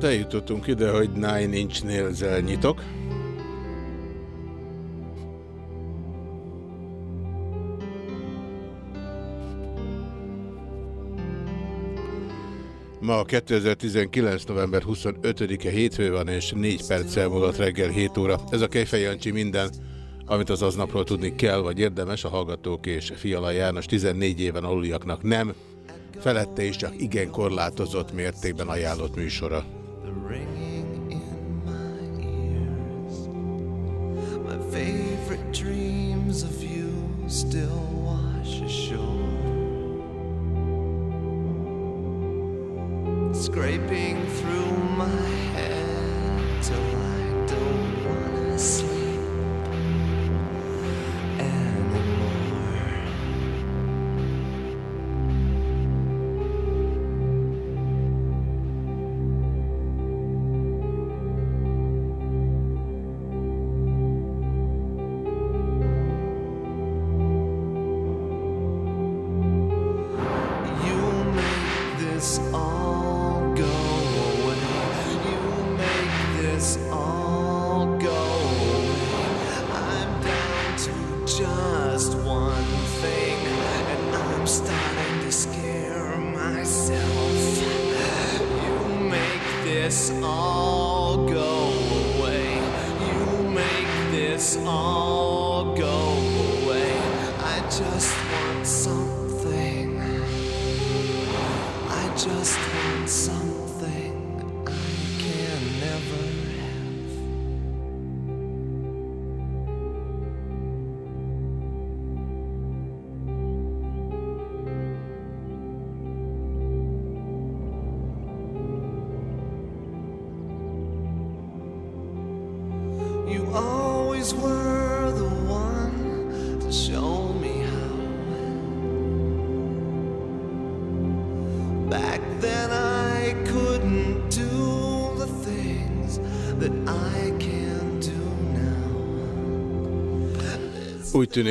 Hát eljutottunk ide, hogy Nine Inch Nails-el nyitok. Ma 2019. november 25-e hétfő van, és 4 perccel múlott reggel 7 óra. Ez a Kejfej Jancsi minden, amit az aznapról tudni kell, vagy érdemes a Hallgatók és Fiala János 14 éven aluliaknak nem, felette is csak igen korlátozott mértékben ajánlott műsora. the rain.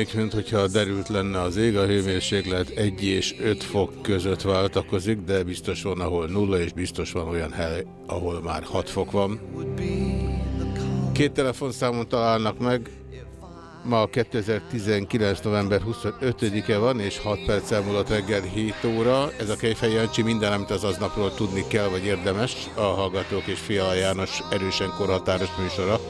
Úgy mintha derült lenne az ég, a hőmérséklet 1 és 5 fok között váltakozik, de biztos van, ahol nulla, és biztos van olyan hely, ahol már 6 fok van. Két telefonszámon találnak meg, ma 2019. november 25-e van, és 6 perc elmúlott reggel 7 óra. Ez a Kejfej Jancsi minden, amit az aznapról tudni kell, vagy érdemes. A Hallgatók és Fiala János erősen korhatáros műsora.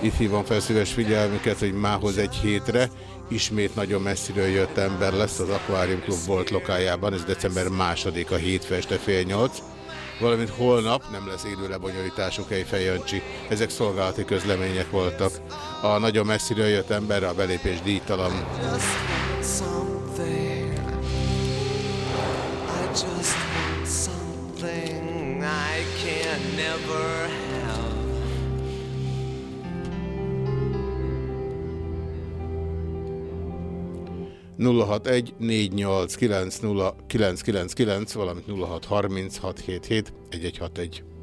Itt hívom fel szíves figyelmüket, hogy mához egy hétre ismét nagyon messziről jött ember lesz az Aquarium Club volt lokájában, ez december második a hétfő este fél nyolc, valamint holnap nem lesz élő lebonyolítású Kejfej Jancsi. Ezek szolgálati közlemények voltak. A nagyon messziről jött emberre a belépés díjtalan. 061 valamint 06 3677 1161.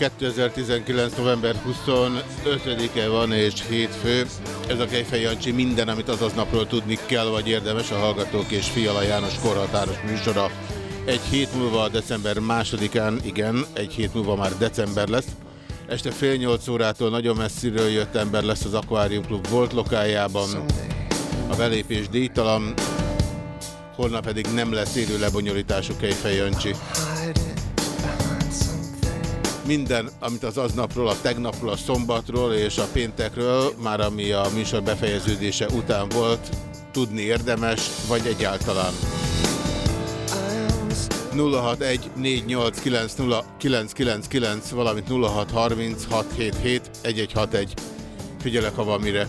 2019. november 25-e van és hétfő. Ez a Kejfej Jancsi minden, amit azaz napról tudni kell, vagy érdemes a Hallgatók és Fiala János korhatáros műsora. Egy hét múlva, december másodikán, igen, egy hét múlva már december lesz. Este fél nyolc órától nagyon messziről jött ember lesz az Aquarium Club volt lokájában. A belépés díjtalan, holnap pedig nem lesz élő lebonyolítású Kejfej Jancsi. Minden, amit az aznapról, a tegnapról, a szombatról és a péntekről, már ami a műsor befejeződése után volt, tudni érdemes, vagy egyáltalán. I understand 061-489-0999, valamint 0636771161. Figyelek, ha van mire.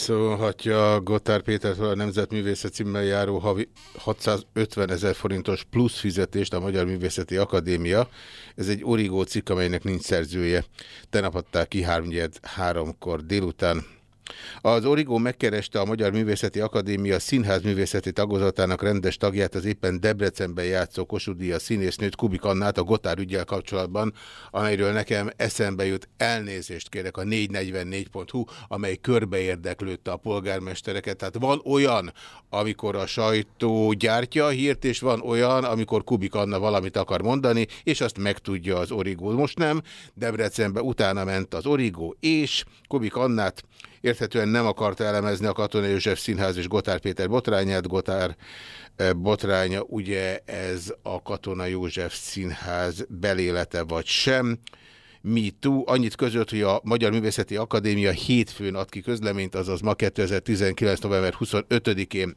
Visszolhatja Gotár Pétertől a Nemzetművészet címmel járó havi 650 ezer forintos plusz fizetést a Magyar Művészeti Akadémia. Ez egy origó cikk, amelynek nincs szerzője. Tenap adták ki 3-kor délután. Az Origó megkereste a Magyar Művészeti Akadémia Színház művészeti tagozatának rendes tagját, az éppen Debrecenben játszó Kossuth színésznőt Kubik Annát a Gotár ügyel kapcsolatban, amelyről nekem eszembe jut elnézést kérek a 444.hu, amely körbe érdeklődte a polgármestereket. Tehát van olyan, amikor a sajtó gyártja a hírt, és van olyan, amikor Kubik Anna valamit akar mondani, és azt megtudja az Origó. Most nem, Debrecenbe utána ment az Origó, és Kubik Annát érthetően nem akarta elemezni a Katona József Színház és Gotár Péter botrányát. Gotár eh, botránya, ugye ez a Katona József Színház belélete vagy sem. Mi tú, annyit között, hogy a Magyar Művészeti Akadémia hétfőn ad ki közleményt, azaz ma 2019. november 25-én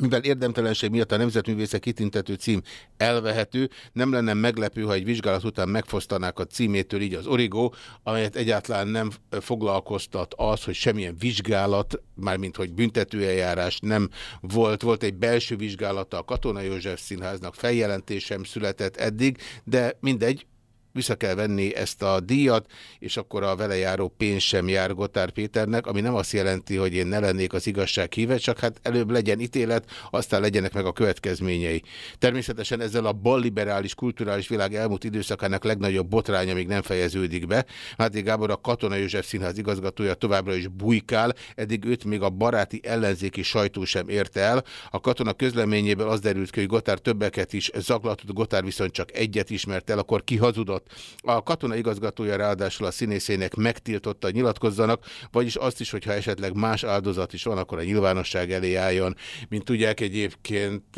mivel érdemtelenség miatt a Nemzetművészek kitüntető cím elvehető, nem lenne meglepő, ha egy vizsgálat után megfosztanák a címétől így az origó, amelyet egyáltalán nem foglalkoztat az, hogy semmilyen vizsgálat, mármint hogy büntetőeljárás nem volt. Volt egy belső vizsgálata a Katona József Színháznak, feljelentésem született eddig, de mindegy, vissza kell venni ezt a díjat, és akkor a vele járó pénz sem jár Gotár Péternek, ami nem azt jelenti, hogy én ne lennék az igazság híve, csak hát előbb legyen ítélet, aztán legyenek meg a következményei. Természetesen ezzel a balliberális kulturális világ elmúlt időszakának legnagyobb botránya még nem fejeződik be. Máté Gábor a Katona József Színház igazgatója továbbra is bujkál, eddig őt még a baráti ellenzéki sajtó sem érte el. A katona közleményéből az derült ki, hogy Gotár többeket is zaklatott, Gotár viszont csak egyet ismert el, akkor ki nyilatkozott. A katona igazgatója ráadásul a színészének megtiltotta, hogy nyilatkozzanak, vagyis azt is, hogyha esetleg más áldozat is van, akkor a nyilvánosság elé álljon. Mint tudják egyébként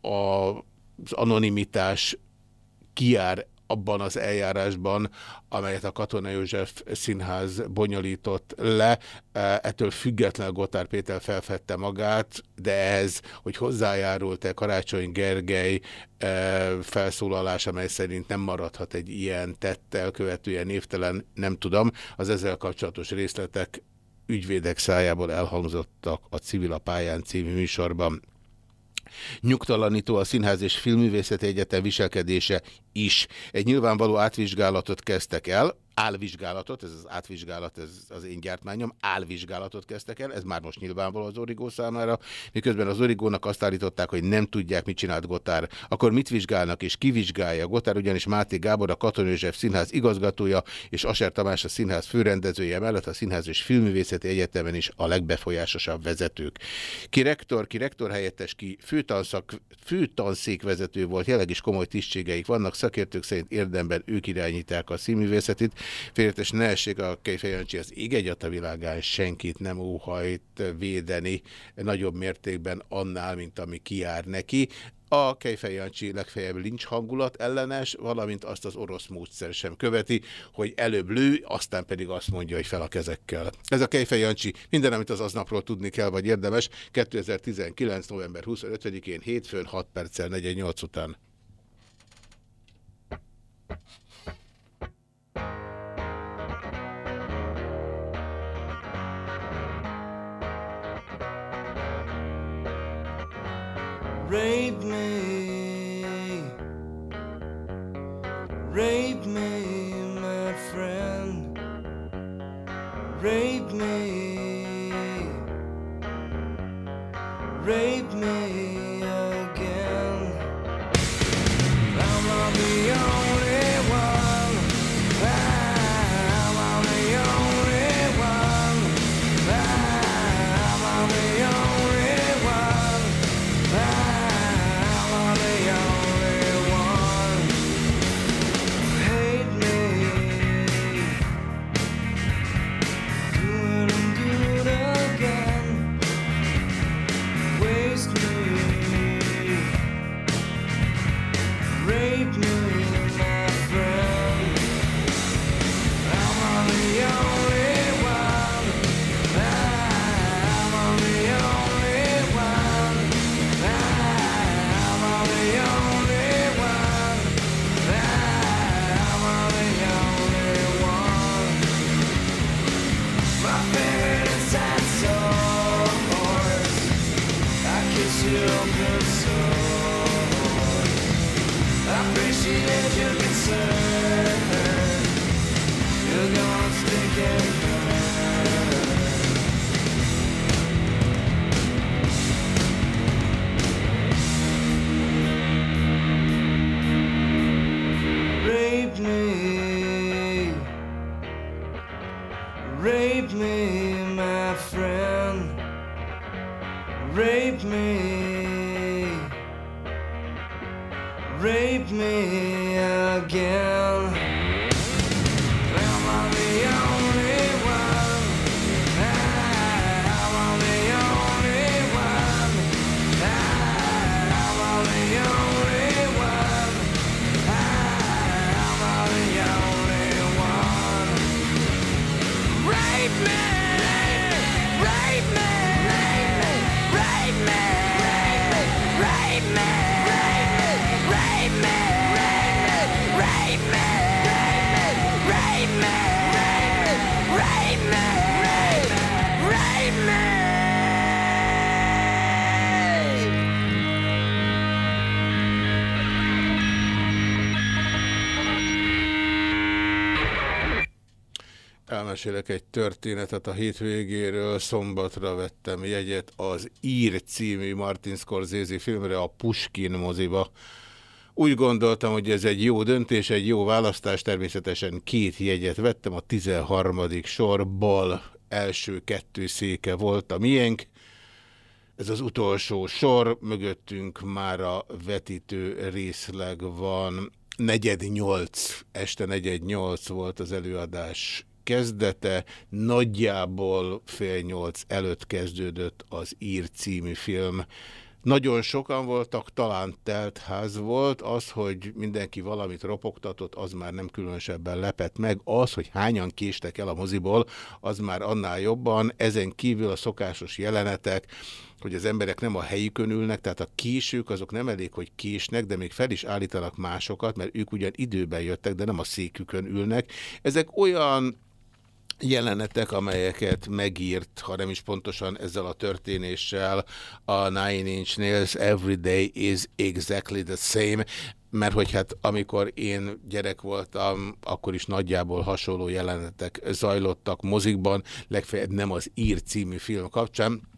az anonimitás kiár abban az eljárásban, amelyet a Katona József Színház bonyolított le. E, ettől független Gotár Péter felfedte magát, de ez, hogy hozzájárult-e Karácsony Gergely e, felszólalás, amely szerint nem maradhat egy ilyen tettel követően névtelen, nem tudom. Az ezzel kapcsolatos részletek ügyvédek szájából elhangzottak a Civil a pályán című műsorban. Nyugtalanító a Színház és Filmművészeti Egyetem viselkedése is. Egy nyilvánvaló átvizsgálatot kezdtek el, álvizsgálatot, ez az átvizsgálat, ez az én gyártmányom, álvizsgálatot kezdtek el, ez már most nyilvánvaló az Origó számára, miközben az Origónak azt állították, hogy nem tudják, mit csinált Gotár. Akkor mit vizsgálnak és kivizsgálja? Gotár ugyanis Máté Gábor, a Katona József Színház igazgatója, és Aser Tamás a színház főrendezője mellett a Színház és Filművészeti Egyetemen is a legbefolyásosabb vezetők. Ki rektor, ki rektor helyettes, ki főtanszak, főtanszékvezető volt, jelenleg is komoly tisztségeik vannak, szakértők szerint érdemben ők irányítják a színművészetit. Félretes ne essék a Kejfejancsi az ég a világán senkit nem óhajt védeni nagyobb mértékben annál, mint ami kiár neki. A Kejfej Jancsi legfeljebb lincs hangulat ellenes, valamint azt az orosz módszer sem követi, hogy előbb lő, aztán pedig azt mondja, hogy fel a kezekkel. Ez a Kejfej Jancsi, minden, amit az aznapról tudni kell, vagy érdemes, 2019. november 25-én hétfőn 6 perccel 48 után. Rape me, rape me, my friend. Rape me, rape me Elmesélek egy történetet a hétvégéről. Szombatra vettem jegyet az Ír című Martin Scorsese filmre a Puskin moziba. Úgy gondoltam, hogy ez egy jó döntés, egy jó választás. Természetesen két jegyet vettem. A 13. sorból első kettő széke volt a miénk. Ez az utolsó sor, mögöttünk már a vetítő részleg van. Negyed nyolc, este negyed nyolc volt az előadás kezdete, nagyjából fél nyolc előtt kezdődött az Ír című film. Nagyon sokan voltak, talán telt ház volt, az, hogy mindenki valamit ropogtatott, az már nem különösebben lepett meg, az, hogy hányan késtek el a moziból, az már annál jobban, ezen kívül a szokásos jelenetek, hogy az emberek nem a helyükön ülnek, tehát a késők azok nem elég, hogy késnek, de még fel is állítanak másokat, mert ők ugyan időben jöttek, de nem a székükön ülnek. Ezek olyan jelenetek, amelyeket megírt, ha nem is pontosan ezzel a történéssel, a Nine Inch Nails Every Day is exactly the same, mert hogy hát amikor én gyerek voltam, akkor is nagyjából hasonló jelenetek zajlottak mozikban, legfeljebb nem az Ír című film kapcsán,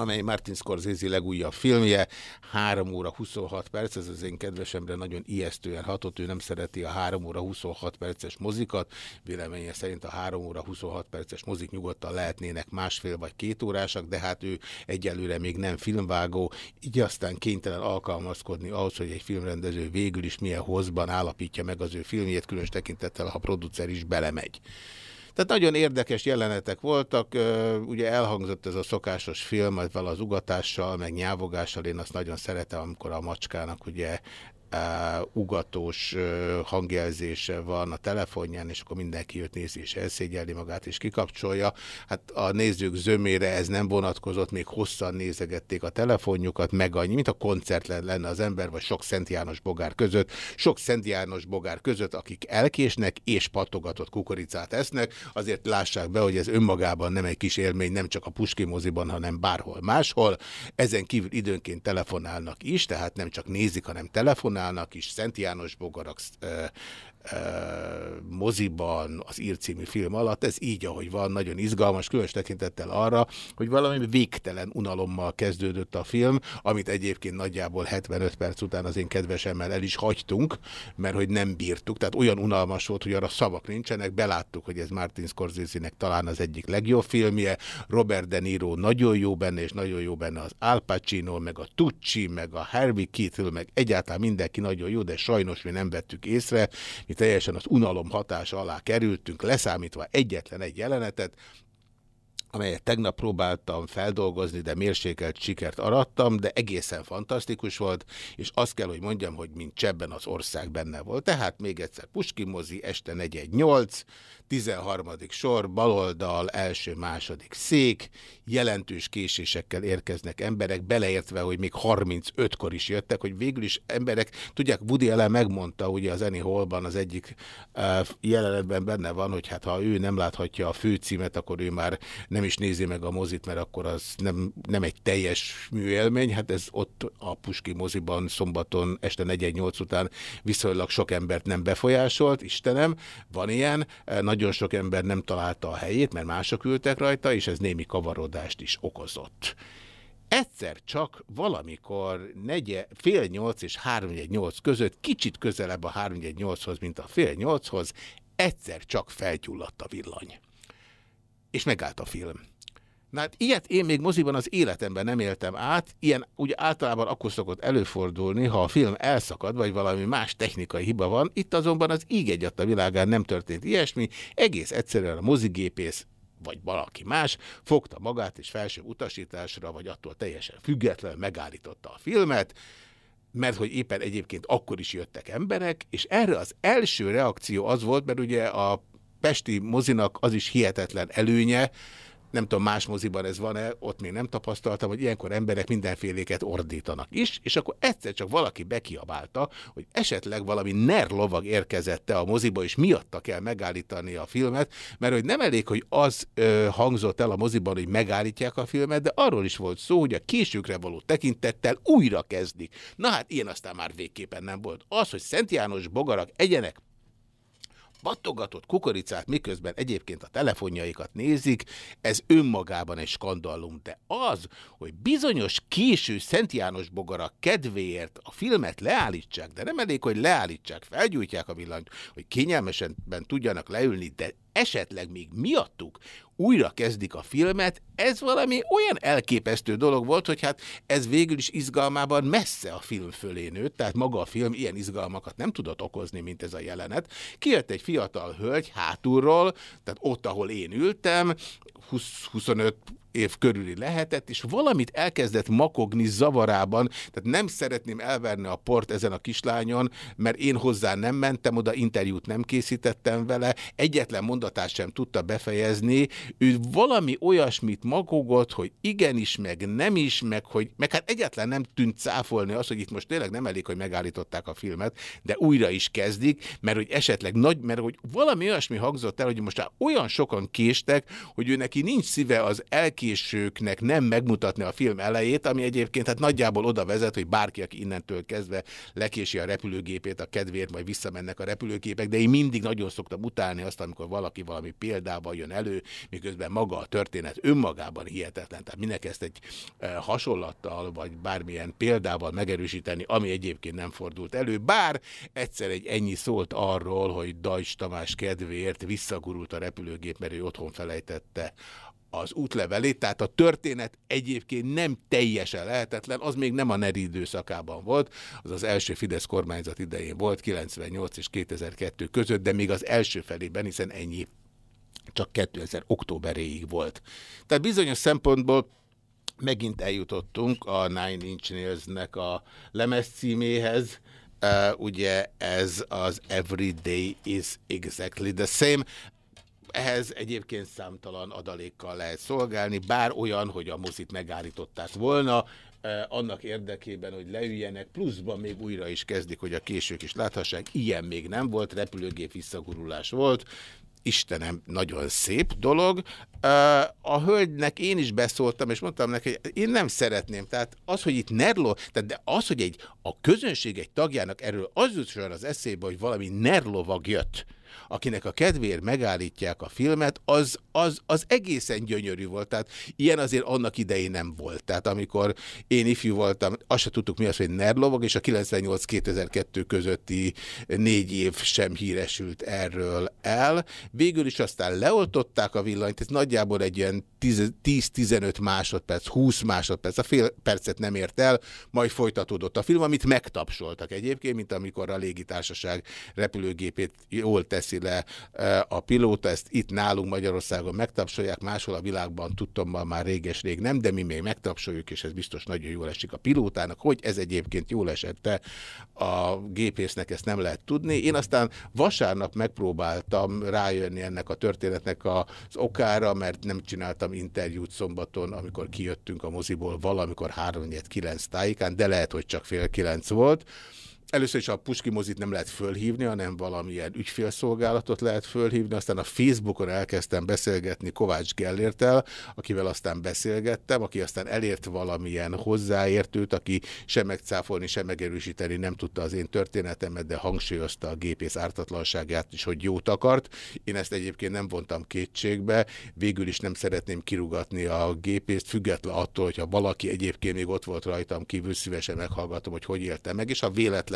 amely Martin Scorsese legújabb filmje, 3 óra 26 perc, ez az én kedvesemre nagyon ijesztően hatott, ő nem szereti a 3 óra 26 perces mozikat, véleménye szerint a 3 óra 26 perces mozik nyugodtan lehetnének másfél vagy két órásak, de hát ő egyelőre még nem filmvágó, így aztán kénytelen alkalmazkodni ahhoz, hogy egy filmrendező végül is milyen hozban állapítja meg az ő filmjét, különös tekintettel, ha a producer is belemegy. Tehát nagyon érdekes jelenetek voltak, ugye elhangzott ez a szokásos film, ezzel az ugatással, meg nyávogással, én azt nagyon szeretem, amikor a macskának ugye ugatós hangjelzése van a telefonján, és akkor mindenki jött nézi, és elszégyelli magát, és kikapcsolja. Hát a nézők zömére ez nem vonatkozott, még hosszan nézegették a telefonjukat, meg annyi, mint a koncert lenne az ember, vagy sok Szent János bogár között, sok Szent János bogár között, akik elkésnek, és patogatott kukoricát esznek, azért lássák be, hogy ez önmagában nem egy kis élmény, nem csak a Puski moziban, hanem bárhol máshol. Ezen kívül időnként telefonálnak is, tehát nem csak nézik, hanem telefonálnak, Dunának is, Szent János Bogarak moziban, az ír film alatt, ez így, ahogy van, nagyon izgalmas, különös tekintettel arra, hogy valami végtelen unalommal kezdődött a film, amit egyébként nagyjából 75 perc után az én kedvesemmel el is hagytunk, mert hogy nem bírtuk, tehát olyan unalmas volt, hogy arra szavak nincsenek, beláttuk, hogy ez Martin Scorsese-nek talán az egyik legjobb filmje, Robert De Niro nagyon jó benne, és nagyon jó benne az Al Pacino, meg a Tucci, meg a Harvey Keitel, meg egyáltalán mindenki nagyon jó, de sajnos mi nem vettük észre, mi teljesen az unalom hatása alá kerültünk, leszámítva egyetlen egy jelenetet, amelyet tegnap próbáltam feldolgozni, de mérsékelt sikert arattam, de egészen fantasztikus volt, és azt kell, hogy mondjam, hogy mint csebben az ország benne volt. Tehát még egyszer Puskin mozi, este 418, 13. sor, baloldal, első-második szék, jelentős késésekkel érkeznek emberek, beleértve, hogy még 35-kor is jöttek, hogy végül is emberek, tudják, Woody Allen megmondta, ugye az Annie Hallban az egyik uh, jelenetben benne van, hogy hát ha ő nem láthatja a főcímet, akkor ő már nem is nézi meg a mozit, mert akkor az nem, nem egy teljes műélmény, hát ez ott a Puski moziban szombaton este 4-8 után viszonylag sok embert nem befolyásolt, Istenem, van ilyen, nagyon sok ember nem találta a helyét, mert mások ültek rajta, és ez némi kavarodást is okozott. Egyszer csak valamikor negye, fél nyolc és nyolc között, kicsit közelebb a nyolchoz, mint a fél nyolchoz, egyszer csak felgyulladt a villany. És megállt a film. Na hát ilyet én még moziban az életemben nem éltem át, ilyen ugye általában akkor szokott előfordulni, ha a film elszakad, vagy valami más technikai hiba van, itt azonban az íg a világán nem történt ilyesmi, egész egyszerűen a mozigépész vagy valaki más, fogta magát és felső utasításra, vagy attól teljesen független megállította a filmet, mert hogy éppen egyébként akkor is jöttek emberek, és erre az első reakció az volt, mert ugye a Pesti mozinak az is hihetetlen előnye, nem tudom, más moziban ez van-e, ott még nem tapasztaltam, hogy ilyenkor emberek mindenféléket ordítanak is, és akkor egyszer csak valaki bekiabálta, hogy esetleg valami ner lovag érkezette a moziba, és miatta kell megállítani a filmet, mert hogy nem elég, hogy az ö, hangzott el a moziban, hogy megállítják a filmet, de arról is volt szó, hogy a későkre való tekintettel újra kezdik. Na hát ilyen aztán már végképpen nem volt. Az, hogy Szent János bogarak egyenek pattogatott kukoricát, miközben egyébként a telefonjaikat nézik, ez önmagában egy skandallum, de az, hogy bizonyos késő Szent János bogara kedvéért a filmet leállítsák, de nem elég, hogy leállítsák, felgyújtják a villanyt, hogy kényelmesen tudjanak leülni, de esetleg még miattuk újra kezdik a filmet, ez valami olyan elképesztő dolog volt, hogy hát ez végül is izgalmában messze a film fölé nőtt, tehát maga a film ilyen izgalmakat nem tudott okozni, mint ez a jelenet. Kijött egy fiatal hölgy hátulról, tehát ott, ahol én ültem, 20-25 év körüli lehetett, és valamit elkezdett makogni zavarában, tehát nem szeretném elverni a port ezen a kislányon, mert én hozzá nem mentem oda, interjút nem készítettem vele, egyetlen mondatát sem tudta befejezni, ő valami olyasmit makogott, hogy igenis, meg nem is, meg, hogy, meg hát egyetlen nem tűnt cáfolni az, hogy itt most tényleg nem elég, hogy megállították a filmet, de újra is kezdik, mert hogy esetleg nagy, mert hogy valami olyasmi hangzott el, hogy most már olyan sokan késtek, hogy ő neki nincs szíve az el elkésőknek nem megmutatni a film elejét, ami egyébként hát nagyjából oda vezet, hogy bárki, aki innentől kezdve lekési a repülőgépét a kedvéért, majd visszamennek a repülőgépek, de én mindig nagyon szoktam utálni azt, amikor valaki valami példával jön elő, miközben maga a történet önmagában hihetetlen. Tehát minek ezt egy e, hasonlattal, vagy bármilyen példával megerősíteni, ami egyébként nem fordult elő, bár egyszer egy ennyi szólt arról, hogy Dajs Tamás kedvéért visszagurult a repülőgép, mert ő otthon felejtette az útlevelét, tehát a történet egyébként nem teljesen lehetetlen, az még nem a NERI időszakában volt, az az első Fidesz kormányzat idején volt, 98 és 2002 között, de még az első felében, hiszen ennyi csak 2000 októberéig volt. Tehát bizonyos szempontból megint eljutottunk a Nine Inch Nails-nek a lemez címéhez, Uh, ugye ez az Every Day is Exactly the Same ehhez egyébként számtalan adalékkal lehet szolgálni, bár olyan, hogy a mozit megállították volna, eh, annak érdekében, hogy leüljenek, pluszban még újra is kezdik, hogy a késők is láthassák. Ilyen még nem volt, repülőgép visszagurulás volt, Istenem, nagyon szép dolog. Eh, a hölgynek én is beszóltam, és mondtam neki, hogy én nem szeretném. Tehát az, hogy itt nerlo, tehát de az, hogy egy, a közönség egy tagjának erről az jut az eszébe, hogy valami nerlovag jött, akinek a kedvéért megállítják a filmet, az, az, az egészen gyönyörű volt. Tehát ilyen azért annak idején nem volt. Tehát amikor én ifjú voltam, azt se tudtuk mi az, hogy nerlovag, és a 98-2002 közötti négy év sem híresült erről el. Végül is aztán leoltották a villanyt, ez nagyjából egy ilyen 10-15 másodperc, 20 másodperc, a fél percet nem ért el, majd folytatódott a film, amit megtapsoltak egyébként, mint amikor a légitársaság repülőgépét jól teszi le e, a pilóta, ezt itt nálunk Magyarországon megtapsolják, máshol a világban tudtam már réges-rég nem, de mi még megtapsoljuk, és ez biztos nagyon jól esik a pilótának, hogy ez egyébként jól esette a gépésznek, ezt nem lehet tudni. Én aztán vasárnap megpróbáltam rájönni ennek a történetnek az okára, mert nem csináltam interjút szombaton, amikor kijöttünk a moziból valamikor 3 9 tájékán, de lehet, hogy csak fél 9 volt Először is a Puski mozit nem lehet fölhívni, hanem valamilyen ügyfélszolgálatot lehet fölhívni. Aztán a Facebookon elkezdtem beszélgetni Kovács Gellértel, akivel aztán beszélgettem, aki aztán elért valamilyen hozzáértőt, aki sem megcáfolni, sem megerősíteni nem tudta az én történetemet, de hangsúlyozta a gépész ártatlanságát is, hogy jót akart. Én ezt egyébként nem vontam kétségbe, végül is nem szeretném kirugatni a gépészt, független attól, hogyha valaki egyébként még ott volt rajtam kívül, szívesen meghallgatom, hogy hogy élte meg, és a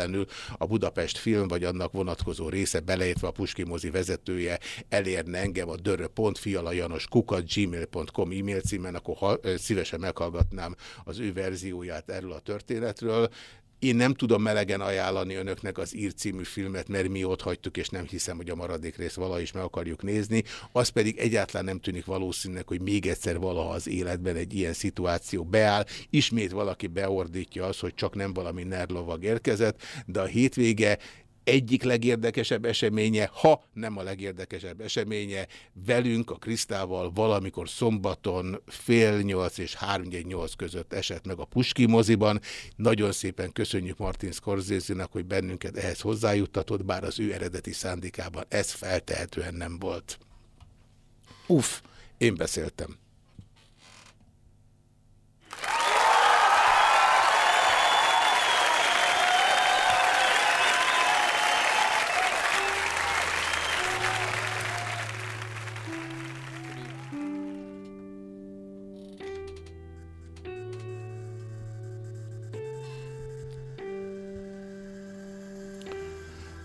véletlenül a Budapest film, vagy annak vonatkozó része, beleértve a Puski mozi vezetője elérne engem a dörö.fialajanos kukat gmail.com e-mail címen, akkor ha, szívesen meghallgatnám az ő verzióját erről a történetről. Én nem tudom melegen ajánlani önöknek az Ír című filmet, mert mi ott hagytuk, és nem hiszem, hogy a maradék részt valahogy is meg akarjuk nézni. Az pedig egyáltalán nem tűnik valószínűleg, hogy még egyszer valaha az életben egy ilyen szituáció beáll. Ismét valaki beordítja azt, hogy csak nem valami nerlovag érkezett, de a hétvége egyik legérdekesebb eseménye, ha nem a legérdekesebb eseménye, velünk, a Krisztával valamikor szombaton fél nyolc és három nyolc között esett meg a Puski moziban. Nagyon szépen köszönjük Martin Scorsese-nak, hogy bennünket ehhez hozzájuttatott, bár az ő eredeti szándékában ez feltehetően nem volt. Uff, én beszéltem.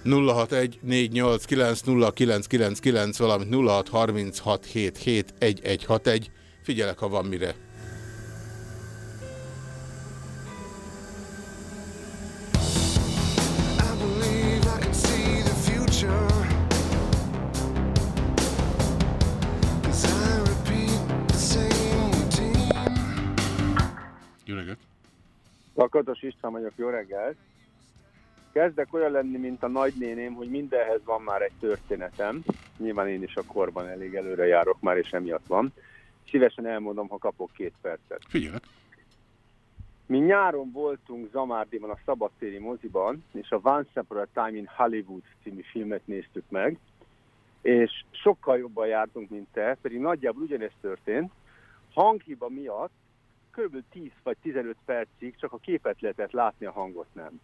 0614890999, valamint 0636771161. Figyelek, ha van mire. Jó reggelt! Lakatos István vagyok, jó reggelt! Kezdek olyan lenni, mint a nagynéném, hogy mindenhez van már egy történetem. Nyilván én is a korban elég előre járok már, és emiatt van. Szívesen elmondom, ha kapok két percet. figyelek Mi nyáron voltunk Zamárdiban a szabadtéri moziban, és a Once Upon a Time in Hollywood című filmet néztük meg, és sokkal jobban jártunk, mint te, pedig nagyjából ugyanezt történt. Hanghiba miatt kb. 10 vagy 15 percig csak a képet lehetett látni, a hangot nem.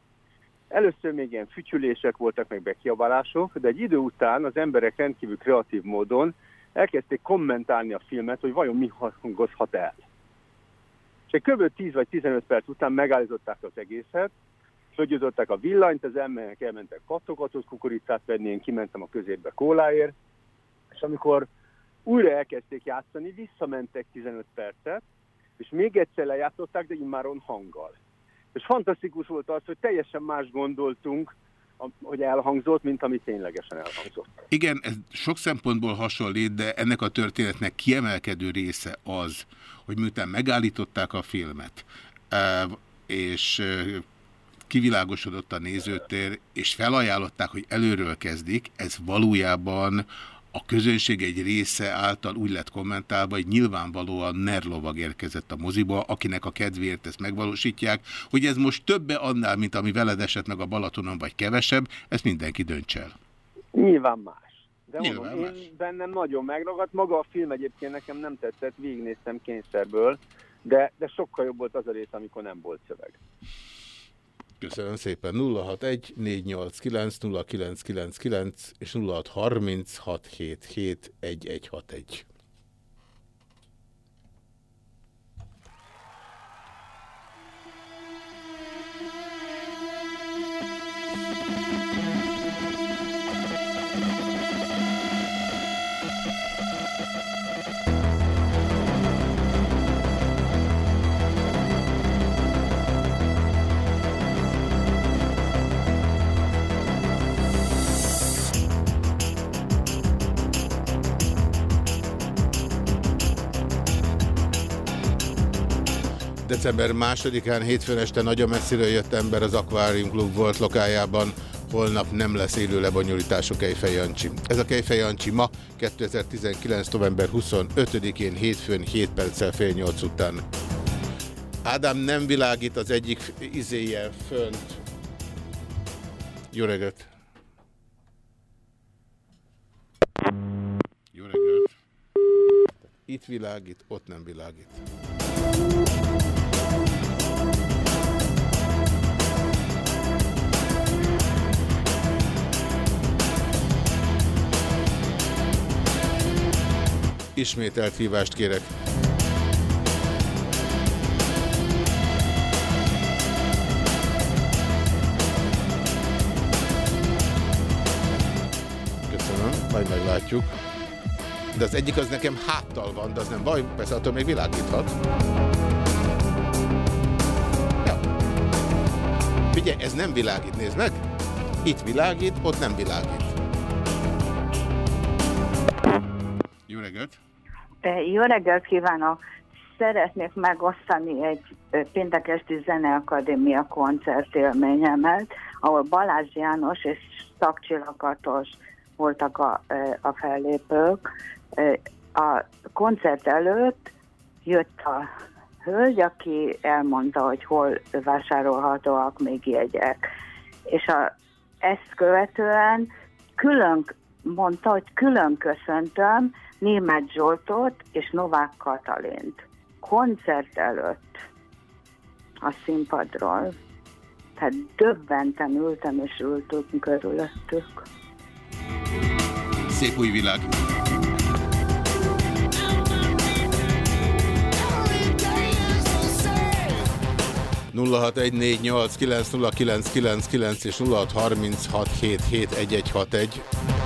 Először még ilyen fütyülések voltak, meg bekiabálások, de egy idő után az emberek rendkívül kreatív módon elkezdték kommentálni a filmet, hogy vajon mi hangozhat el. És egy kb. 10 vagy 15 perc után megállították az egészet, fölgyújtották a villanyt, az emberek elmentek kattogatott kukoricát venni, én kimentem a közérbe kóláért, és amikor újra elkezdték játszani, visszamentek 15 percet, és még egyszer lejátszották, de immáron hanggal. És fantasztikus volt az, hogy teljesen más gondoltunk, hogy elhangzott, mint ami ténylegesen elhangzott. Igen, ez sok szempontból hasonlít, de ennek a történetnek kiemelkedő része az, hogy miután megállították a filmet, eh, és eh, kivilágosodott a nézőtér, és felajánlották, hogy előről kezdik, ez valójában a közönség egy része által úgy lett kommentálva, hogy nyilvánvalóan nerlovag érkezett a moziba, akinek a kedvéért ezt megvalósítják, hogy ez most többe annál, mint ami veled esett meg a Balatonon, vagy kevesebb, ezt mindenki dönts el. Nyilván más. De Nyilván mondom, más. én bennem nagyon megragadt. Maga a film egyébként nekem nem tetszett, végignéztem kényszerből, de, de sokkal jobb volt az a rész, amikor nem volt szöveg. Köszönöm szépen. 061 489 0999 és 063677 December másodikán hétfőn este nagyon messziről jött ember az Aquarium Club volt lokájában. Holnap nem lesz élő lebonyolítású Kejfej Jancsi. Ez a Kejfej Jancsi ma 2019. november 25-én hétfőn 7 perccel fél 8 után. Ádám nem világít az egyik izéje fönt. Jó reggelt! Jó reggelt! Itt világít, ott nem világít. Ismételt hívást kérek. Köszönöm, majd meglátjuk. De az egyik az nekem háttal van, de az nem baj, persze attól még világíthat. Ja. Figyelj, ez nem világít, nézd meg! Itt világít, ott nem világít. Jó reggelt! Jó reggelt kívánok! Szeretnék megosztani egy péntek esti zeneakadémia koncertélményemet, ahol Balázs János és Szakcsillakatos voltak a, a fellépők. A koncert előtt jött a hölgy, aki elmondta, hogy hol vásárolhatóak még jegyek. És a, ezt követően külön mondta, hogy külön köszöntöm Németh Zsoltot és Novák Katalint koncert előtt a színpadról. Tehát döbbenten ültem és ültünk körülöttük. Szép új világ! és 0636771161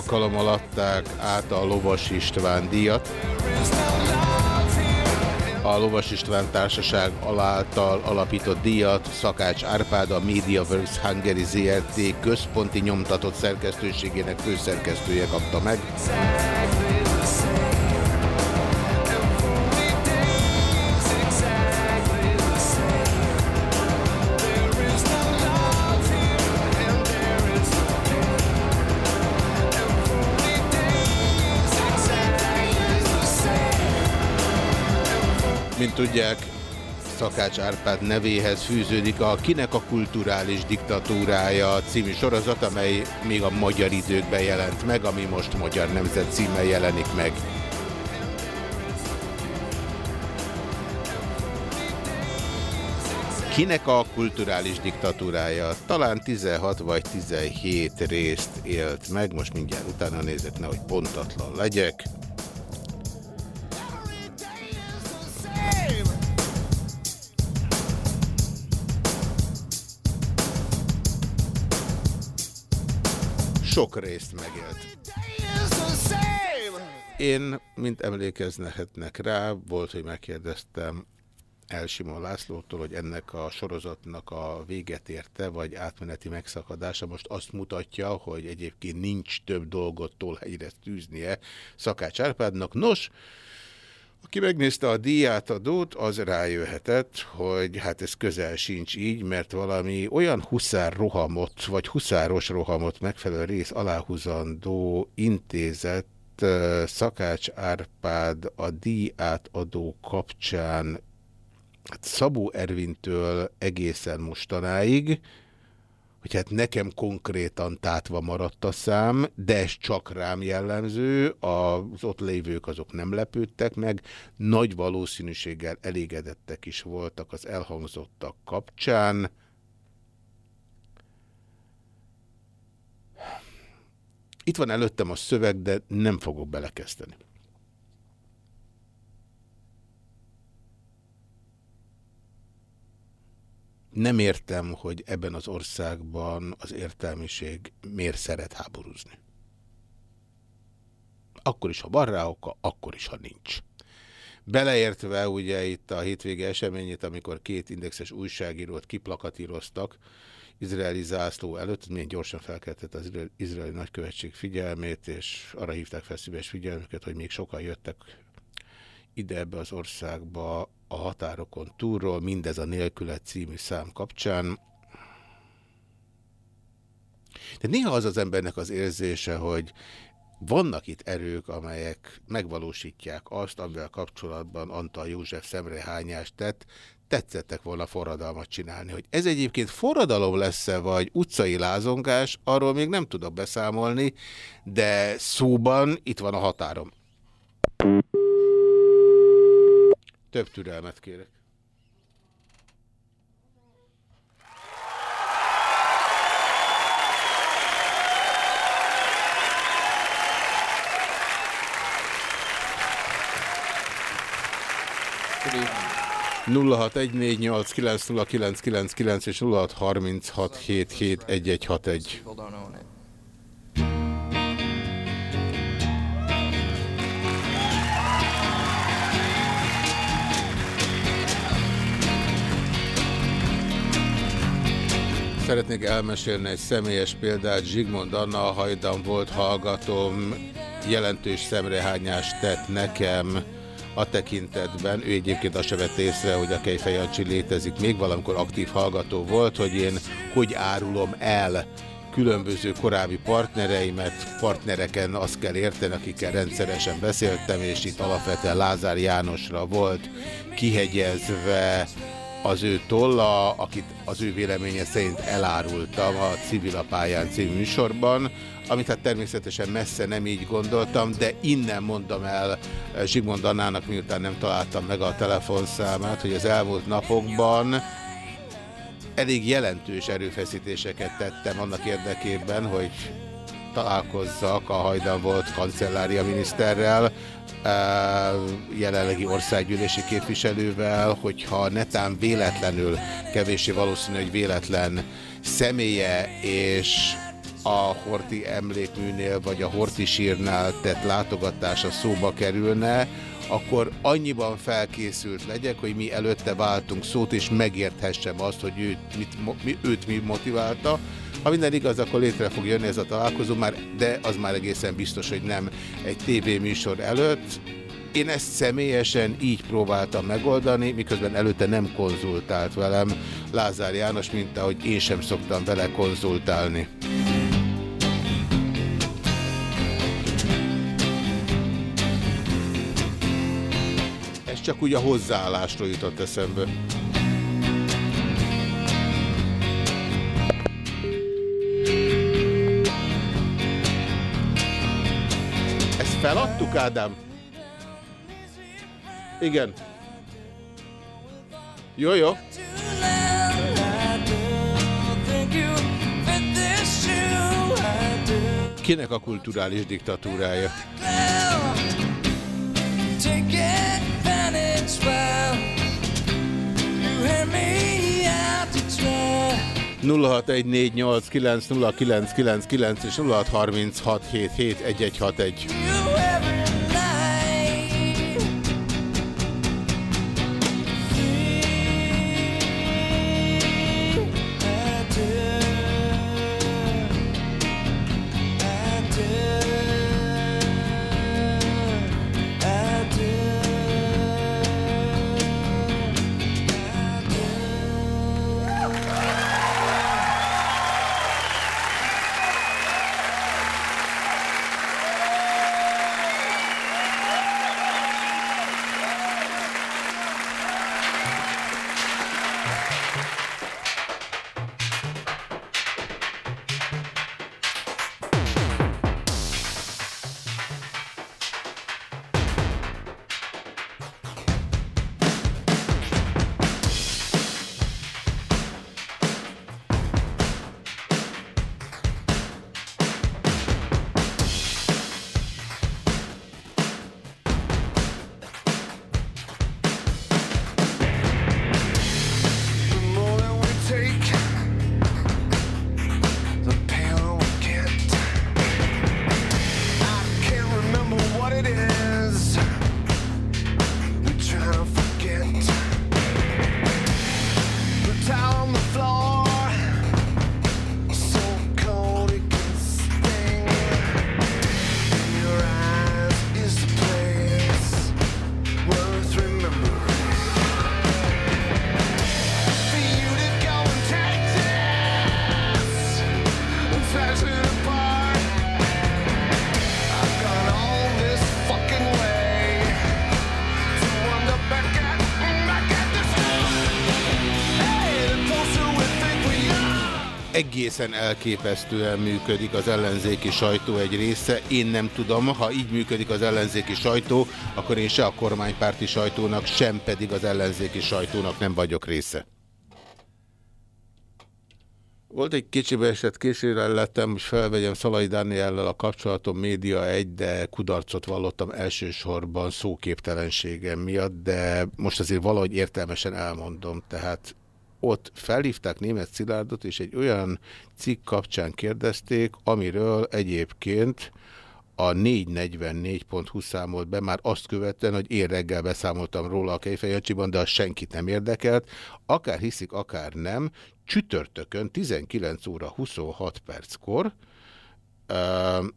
alkalommal adták át a Lovas István díjat. A Lovas István Társaság aláltal alapított díjat Szakács Árpád, a MediaWorks Hungary ZRT központi nyomtatott szerkesztőségének főszerkesztője kapta meg. Tudják, Szakács Árpád nevéhez fűződik a Kinek a kulturális diktatúrája című sorozat, amely még a magyar időkben jelent meg, ami most Magyar Nemzet címmel jelenik meg. Kinek a kulturális diktatúrája? Talán 16 vagy 17 részt élt meg, most mindjárt utána nézek, nehogy pontatlan legyek. Sok részt megélt. Én, mint emlékeznehetnek rá, volt, hogy megkérdeztem Elsimon Lászlótól, hogy ennek a sorozatnak a véget érte, vagy átmeneti megszakadása most azt mutatja, hogy egyébként nincs több dolgot tolhegyre tűznie Szakács Árpádnak. Nos, aki megnézte a díjátadót, az rájöhetett, hogy hát ez közel sincs így, mert valami olyan huszár rohamot, vagy huszáros rohamot megfelelő rész aláhúzandó intézet Szakács Árpád a díjátadó kapcsán hát Szabó Ervintől egészen mostanáig, hogy hát nekem konkrétan tátva maradt a szám, de ez csak rám jellemző, az ott lévők azok nem lepődtek meg, nagy valószínűséggel elégedettek is voltak az elhangzottak kapcsán. Itt van előttem a szöveg, de nem fogok belekezdeni. Nem értem, hogy ebben az országban az értelmiség miért szeret háborúzni. Akkor is, ha van rá oka, akkor is, ha nincs. Beleértve ugye itt a hétvége eseményét, amikor két indexes újságírót kiplakatíroztak izraeli zászló előtt, milyen gyorsan felkeltett az izraeli nagykövetség figyelmét, és arra hívták fel szíves figyelmüket, hogy még sokan jöttek ide ebbe az országba a határokon túlról, mindez a nélkület című szám kapcsán. De néha az az embernek az érzése, hogy vannak itt erők, amelyek megvalósítják azt, amivel kapcsolatban Antal József szemrehányást tett, tetszettek volna forradalmat csinálni. Hogy ez egyébként forradalom lesz-e, vagy utcai lázongás, arról még nem tudok beszámolni, de szóban itt van a határom. Több türelmet kérek. Köszönöm. 0614890999 és 0636771161. Szeretnék elmesélni egy személyes példát. Zsigmond Anna hajdan volt hallgatom, jelentős szemrehányást tett nekem a tekintetben. Ő egyébként azt se észre, hogy a Kejfejancsi létezik. Még valamikor aktív hallgató volt, hogy én hogy árulom el különböző korábbi partnereimet, partnereken azt kell érteni, akikkel rendszeresen beszéltem, és itt alapvetően Lázár Jánosra volt kihegyezve az ő tolla, akit az ő véleménye szerint elárultam a Civil a pályán című műsorban, amit hát természetesen messze nem így gondoltam, de innen mondom el Zsigmond Annának, miután nem találtam meg a telefonszámát, hogy az elmúlt napokban elég jelentős erőfeszítéseket tettem annak érdekében, hogy találkozzak a hajdan volt kancellária miniszterrel, jelenlegi országgyűlési képviselővel, hogyha netán véletlenül, kevéssé valószínű, hogy véletlen személye és a Horti emlékműnél vagy a Horti sírnál tett látogatása szóba kerülne, akkor annyiban felkészült legyek, hogy mi előtte váltunk szót, és megérthessem azt, hogy őt, mit, mi, őt mi motiválta. Ha minden igaz, akkor létre fog jönni ez a találkozó, már, de az már egészen biztos, hogy nem egy tévéműsor előtt. Én ezt személyesen így próbáltam megoldani, miközben előtte nem konzultált velem Lázár János, mint ahogy én sem szoktam vele konzultálni. Ez csak úgy a hozzáállásról jutott eszembe. Feladtuk, Ádám? Igen. Jó, jó. Kinek a kulturális diktatúrája? Take advantage while you had me out to try. 0614890999 és 0636771161. egészen elképesztően működik az ellenzéki sajtó egy része. Én nem tudom, ha így működik az ellenzéki sajtó, akkor én se a kormánypárti sajtónak, sem pedig az ellenzéki sajtónak nem vagyok része. Volt egy kicsibe esett kísérletem, hogy felvegyem Szalai Dániellel a kapcsolatom média egy, de kudarcot vallottam elsősorban szóképtelenségem miatt, de most azért valahogy értelmesen elmondom. Tehát ott felhívták német Szilárdot, és egy olyan cikk kapcsán kérdezték, amiről egyébként a 444.hu számolt be, már azt követően, hogy én reggel beszámoltam róla a Kejfejacsiban, de az senkit nem érdekelt. Akár hiszik, akár nem, csütörtökön 19 óra 26 perckor,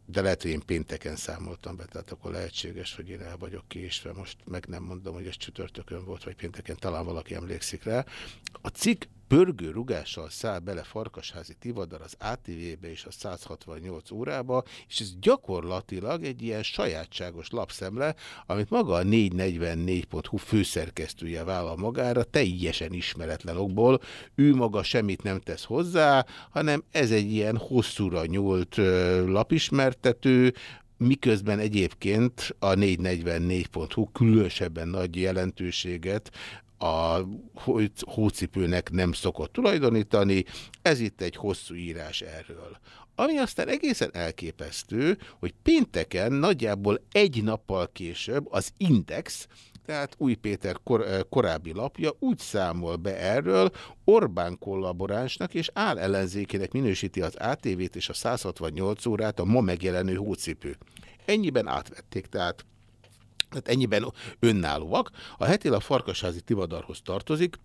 de lehet, hogy én pénteken számoltam be, tehát akkor lehetséges, hogy én el vagyok késve. Most meg nem mondom, hogy ez csütörtökön volt, vagy pénteken, talán valaki emlékszik rá. A cikk pörgő rugással száll bele Farkasházi Tivadar az ATV-be és a 168 órába, és ez gyakorlatilag egy ilyen sajátságos lapszemle, amit maga a 444.hu főszerkesztője vállal magára, teljesen ismeretlen okból. Ő maga semmit nem tesz hozzá, hanem ez egy ilyen hosszúra nyúlt lapismertető, miközben egyébként a 444.hu különösebben nagy jelentőséget a hócipőnek nem szokott tulajdonítani. Ez itt egy hosszú írás erről. Ami aztán egészen elképesztő, hogy pénteken nagyjából egy nappal később az Index, tehát Új Péter kor, eh, korábbi lapja úgy számol be erről, Orbán kollaboránsnak és áll ellenzékének minősíti az ATV-t és a 168 órát a ma megjelenő hócipő. Ennyiben átvették, tehát tehát ennyiben önállóak. A hetél a Farkasházi Tivadarhoz tartozik,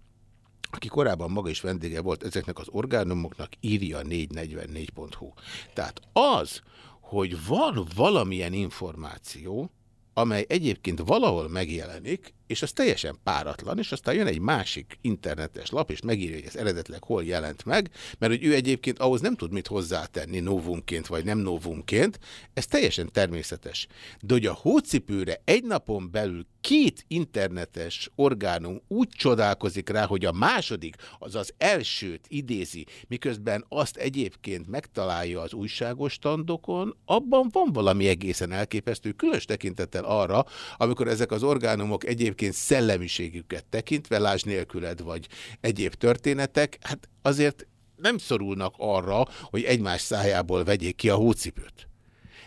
aki korábban maga is vendége volt ezeknek az orgánumoknak, írja 444.hu. Tehát az, hogy van valamilyen információ, amely egyébként valahol megjelenik, és az teljesen páratlan, és aztán jön egy másik internetes lap, és megírja, hogy ez eredetleg hol jelent meg, mert hogy ő egyébként ahhoz nem tud mit hozzátenni novumként, vagy nem novumként, ez teljesen természetes. De hogy a hócipőre egy napon belül két internetes orgánum úgy csodálkozik rá, hogy a második, az az elsőt idézi, miközben azt egyébként megtalálja az újságos standokon, abban van valami egészen elképesztő, különös tekintettel arra, amikor ezek az orgánumok egyébként szellemiségüket tekintve, lásd nélküled vagy egyéb történetek, hát azért nem szorulnak arra, hogy egymás szájából vegyék ki a hócipőt.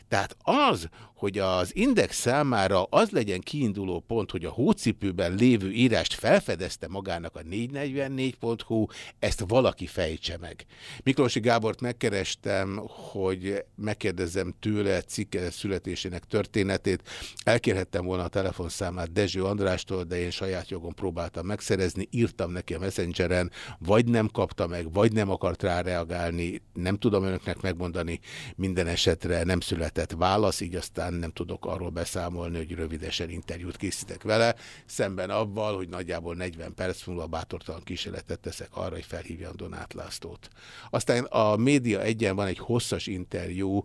Tehát az, hogy az Index számára az legyen kiinduló pont, hogy a hócipőben lévő írást felfedezte magának a 444.hu, ezt valaki fejtse meg. Miklósi Gábort megkerestem, hogy megkérdezzem tőle cikke születésének történetét. Elkérhettem volna a telefonszámát Dezső Andrástól, de én saját jogon próbáltam megszerezni, írtam neki a Messengeren, vagy nem kapta meg, vagy nem akart rá reagálni, nem tudom önöknek megmondani, minden esetre nem született válasz, így aztán nem tudok arról beszámolni, hogy rövidesen interjút készítek vele, szemben abban, hogy nagyjából 40 perc múlva bátortalan kísérletet teszek arra, hogy felhívjam Donát Lászlót. Aztán a média egyen van egy hosszas interjú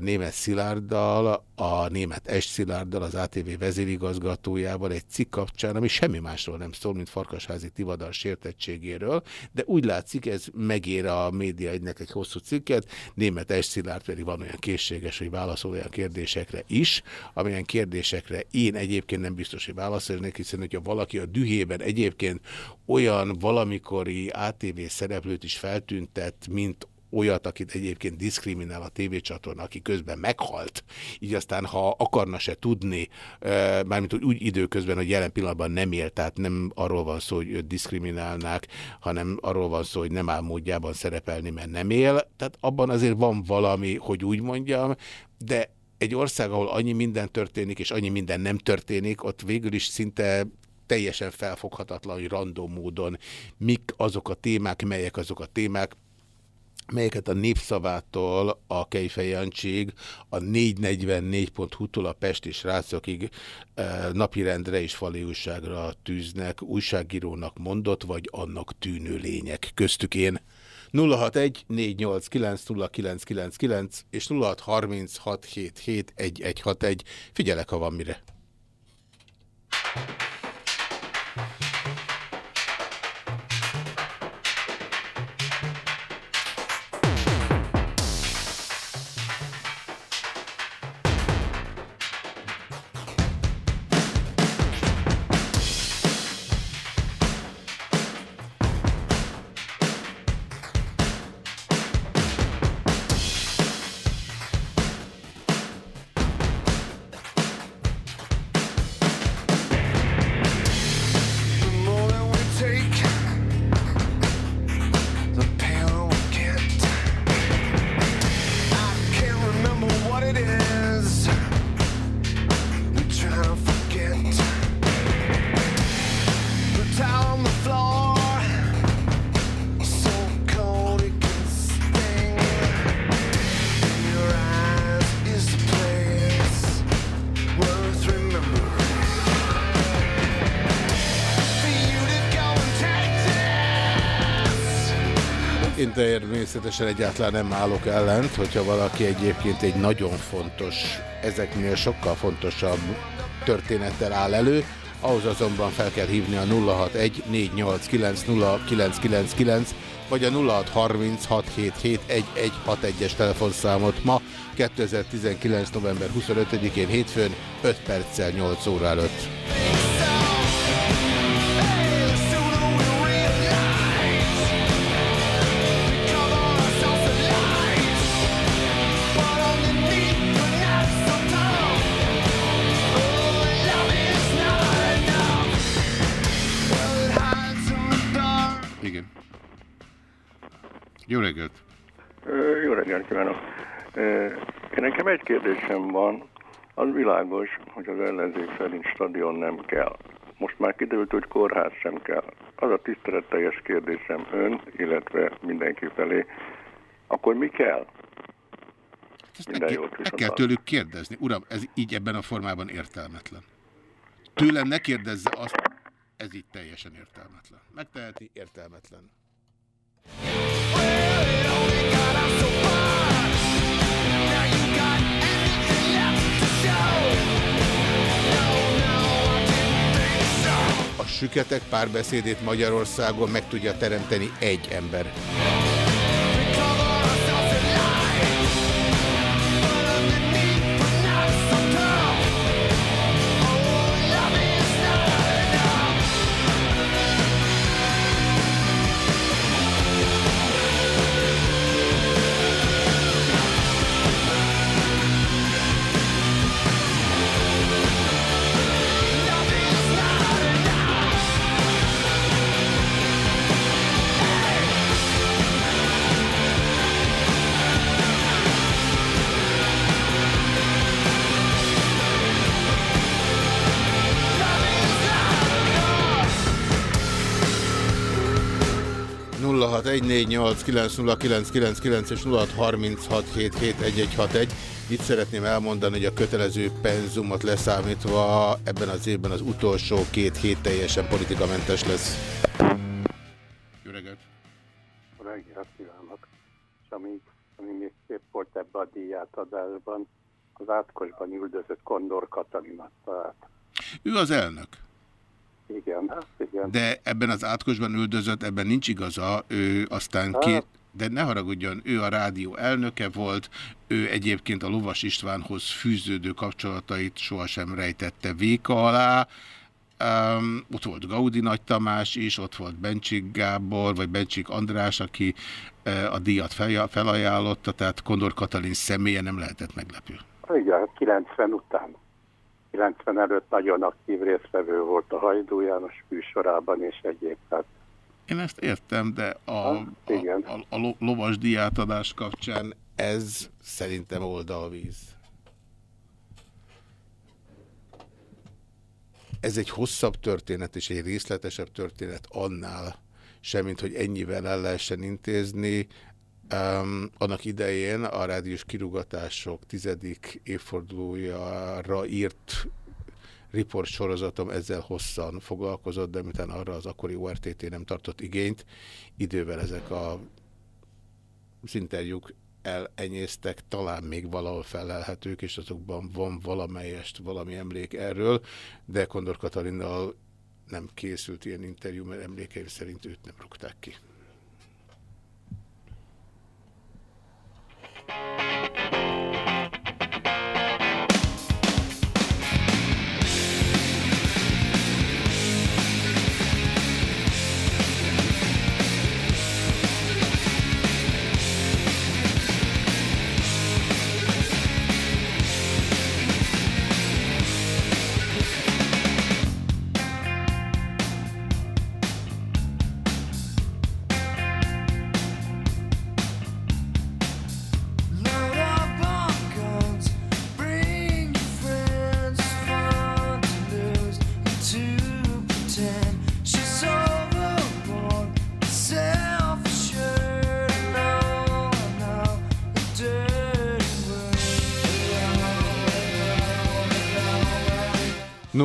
német Szilárddal, a német Es Szilárddal, az ATV vezérigazgatójával egy cikk kapcsán, ami semmi másról nem szól, mint Farkasházi Tivadar sértettségéről, de úgy látszik, ez megér a média egynek egy hosszú cikket, német Es Szilárd pedig van olyan készséges, hogy válaszol olyan kérdésekre is, amilyen kérdésekre én egyébként nem biztos, hogy válaszolnék, hiszen hogyha valaki a dühében egyébként olyan valamikori ATV szereplőt is feltüntet, mint olyat, akit egyébként diszkriminál a tévécsatorna, aki közben meghalt, így aztán, ha akarna se tudni, mármint hogy úgy időközben, hogy jelen pillanatban nem él, tehát nem arról van szó, hogy őt diszkriminálnák, hanem arról van szó, hogy nem áll módjában szerepelni, mert nem él, tehát abban azért van valami, hogy úgy mondjam, de egy ország, ahol annyi minden történik, és annyi minden nem történik, ott végül is szinte teljesen felfoghatatlan, hogy random módon mik azok a témák, melyek azok a témák, melyeket a Népszavától a Kejfejancsig, a 444.hu-tól a Pest és Rácokig e, napirendre és fali újságra tűznek, újságírónak mondott, vagy annak tűnő lények. Köztük én 061 489 és 0636771161. Figyelek, ha van mire. Természetesen egyáltalán nem állok ellent, hogyha valaki egyébként egy nagyon fontos, ezeknél sokkal fontosabb történettel áll elő, ahhoz azonban fel kell hívni a 061-489-0999 vagy a 0636771161-es telefonszámot ma 2019. november 25-én hétfőn 5 perccel 8 óra előtt. Egy kérdésem van. Az világos, hogy az ellenzék szerint stadion nem kell. Most már kiderült, hogy kórház sem kell. Az a tiszteletteljes kérdésem ön, illetve mindenki felé. Akkor mi kell? Ezt Minden meg, jót meg kell tőlük kérdezni. Uram, ez így ebben a formában értelmetlen. Tőlem ne kérdezze azt, ez így teljesen értelmetlen. Megteheti, értelmetlen. A süketek párbeszédét Magyarországon meg tudja teremteni egy ember. És 0636771161. Itt szeretném elmondani, hogy a kötelező penzumot leszámítva ebben az évben az utolsó két hét teljesen politikamentes lesz. Jó reggelt! reggelt kívánok! És ami, ami még szép volt ebbe a díjátadásban, az átkosban üldözött Kondor Katalinat talált. Ő az elnök. Igen, hát igen. De ebben az átkosban üldözött, ebben nincs igaza, ő aztán Hát. két, de ne haragudjon, ő a rádió elnöke volt, ő egyébként a Lovas Istvánhoz fűződő kapcsolatait sohasem rejtette véka alá, Um, ott volt Gaudi Nagy Tamás is, ott volt Bencsik Gábor, vagy Bencsik András, aki uh, a díjat fel, felajánlotta, tehát Kondor Katalin személye nem lehetett meglepő. Igen, 90 után. 90 előtt nagyon aktív résztvevő volt a Hajdú János műsorában és egyéb. Tehát Én ezt értem, de a, a, igen. a, a lo- lovas díjátadás kapcsán ez szerintem oldalvíz. Ez egy hosszabb történet és egy részletesebb történet annál, semmint, hogy ennyivel el lehessen intézni. Um, annak idején a rádiós kirugatások tizedik évfordulójára írt riport sorozatom ezzel hosszan foglalkozott, de miután arra az akkori ORTT nem tartott igényt, idővel ezek a az interjúk elenyésztek, talán még valahol felelhetők, és azokban van valamelyest valami emlék erről, de Kondor Katalinnal nem készült ilyen interjú, mert emlékeim szerint őt nem rúgták ki. Thank you.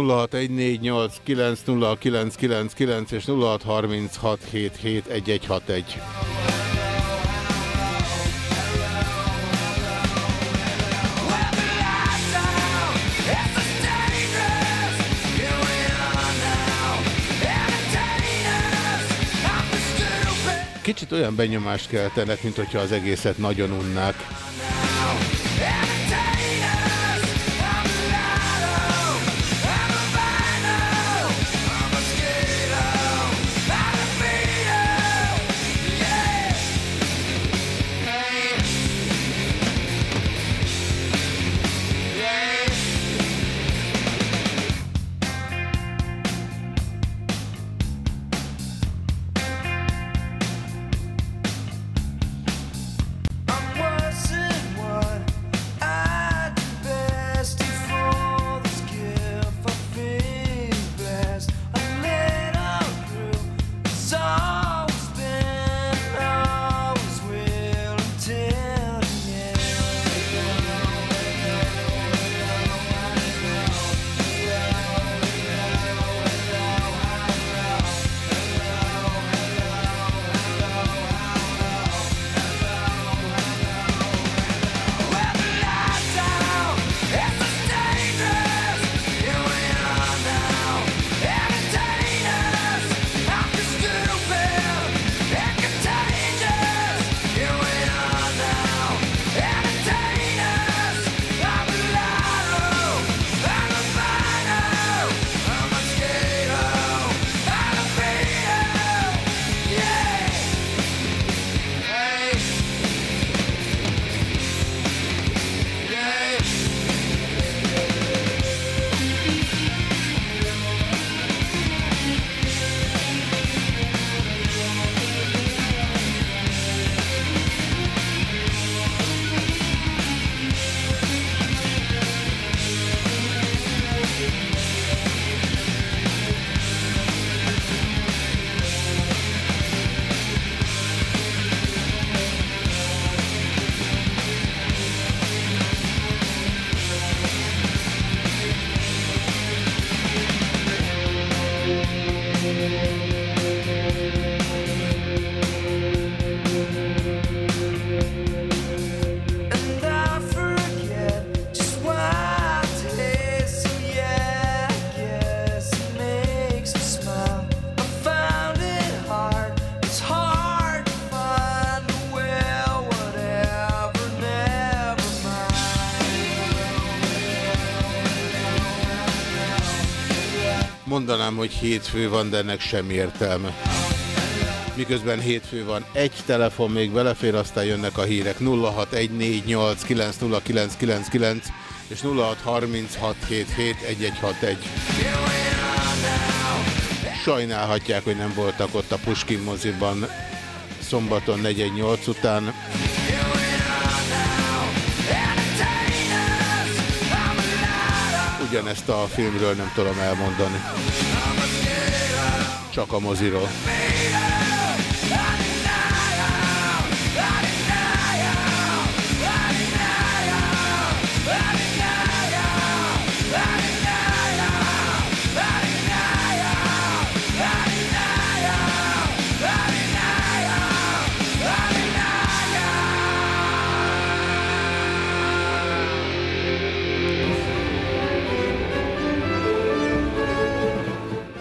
0614890999 és 0636771161. Kicsit olyan benyomást keltenek, mint hogyha az egészet nagyon unnák. Hogy hétfő van, de ennek semmi értelme. Miközben hétfő van, egy telefon még belefér, aztán jönnek a hírek 0614890999 és 0636771161. Sajnálhatják, hogy nem voltak ott a Puskin moziban szombaton 418 után. ugyanezt a filmről nem tudom elmondani. Csak a moziról.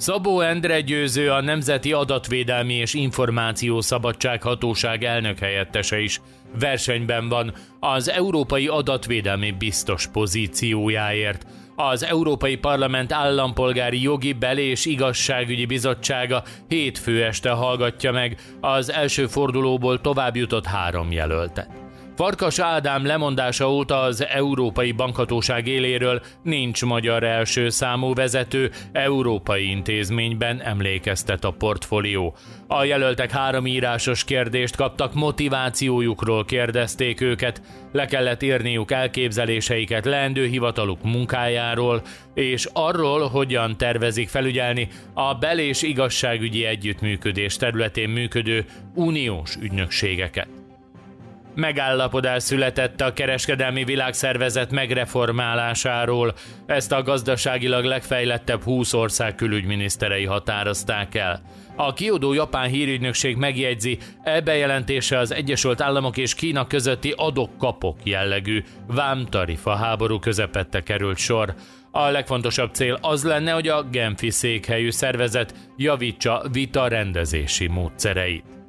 Szabó Endre győző a Nemzeti Adatvédelmi és Információszabadság Hatóság elnök helyettese is. Versenyben van az Európai Adatvédelmi Biztos pozíciójáért – az Európai Parlament állampolgári jogi bel- és igazságügyi bizottsága hétfő este hallgatja meg. Az első fordulóból tovább jutott három jelöltet. Farkas Ádám lemondása óta az Európai Bankhatóság éléről nincs magyar első számú vezető, európai intézményben emlékeztet a portfólió. A jelöltek három írásos kérdést kaptak, motivációjukról kérdezték őket, le kellett írniuk elképzeléseiket leendő hivataluk munkájáról, és arról, hogyan tervezik felügyelni a bel- és igazságügyi együttműködés területén működő uniós ügynökségeket. Megállapodás született a kereskedelmi világszervezet megreformálásáról. Ezt a gazdaságilag legfejlettebb 20 ország külügyminiszterei határozták el. A kiodó japán hírügynökség megjegyzi, e bejelentése az Egyesült Államok és Kína közötti adok-kapok jellegű vámtarifa háború közepette került sor. A legfontosabb cél az lenne, hogy a Genfi székhelyű szervezet javítsa vita rendezési módszereit.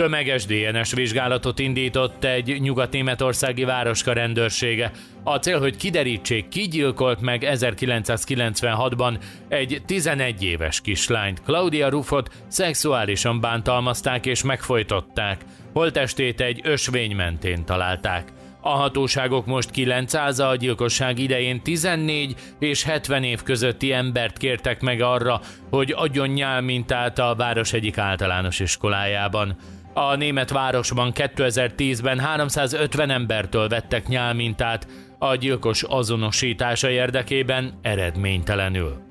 Tömeges DNS vizsgálatot indított egy nyugat-németországi városka rendőrsége. A cél, hogy kiderítsék, ki gyilkolt meg 1996-ban egy 11 éves kislányt. Claudia Ruffot szexuálisan bántalmazták és megfojtották. Holtestét egy ösvény mentén találták. A hatóságok most 900 a gyilkosság idején 14 és 70 év közötti embert kértek meg arra, hogy adjon nyálmintát a város egyik általános iskolájában. A német városban 2010-ben 350 embertől vettek nyálmintát, a gyilkos azonosítása érdekében eredménytelenül.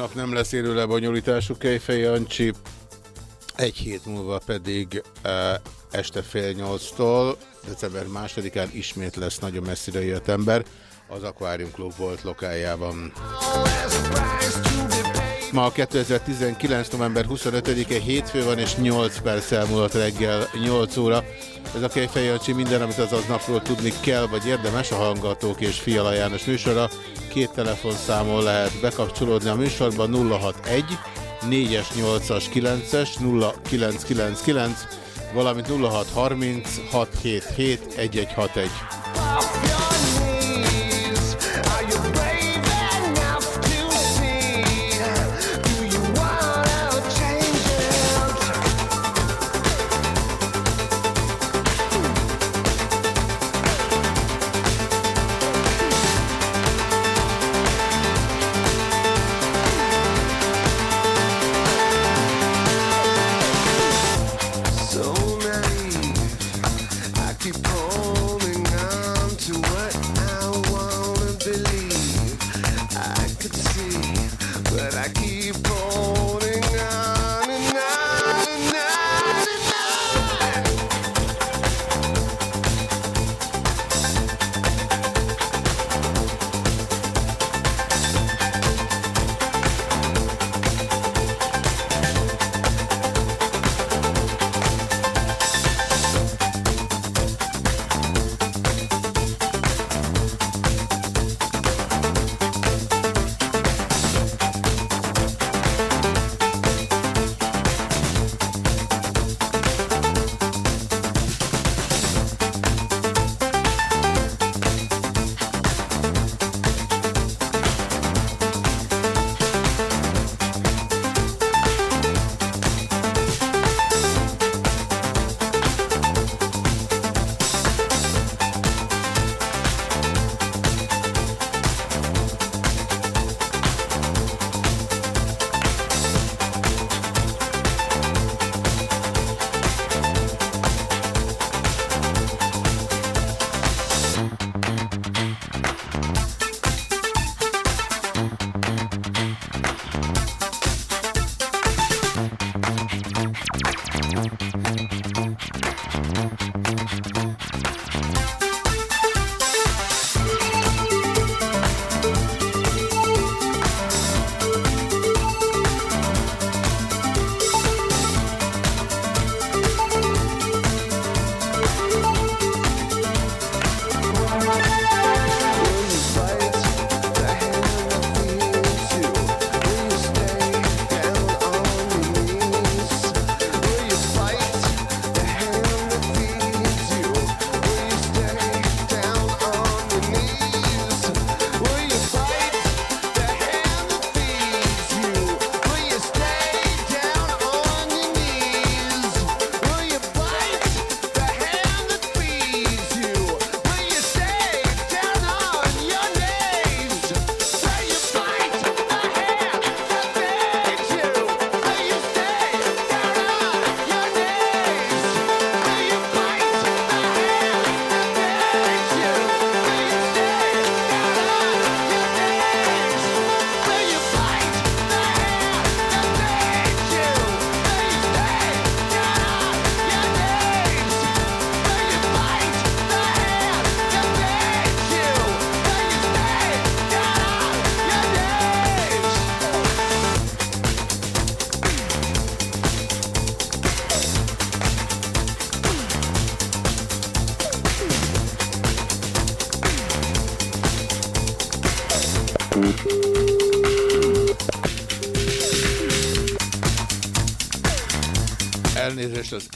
Holnap nem lesz élő lebonyolítású Kejfej Jancsi, egy hét múlva pedig uh, este fél nyolctól, december másodikán ismét lesz nagyon messzire jött ember az Aquarium Club volt lokájában. Ma 2019. november 25-e hétfő van, és 8 perc elmúlott reggel 8 óra. Ez a Kejfej Jancsi minden, amit az napról tudni kell, vagy érdemes a Hangatók és Fiala János műsora. Két telefonszámon lehet bekapcsolódni a műsorban 061 4-es, 8-as, 9-es, 0999, valamint 0630 677 1161.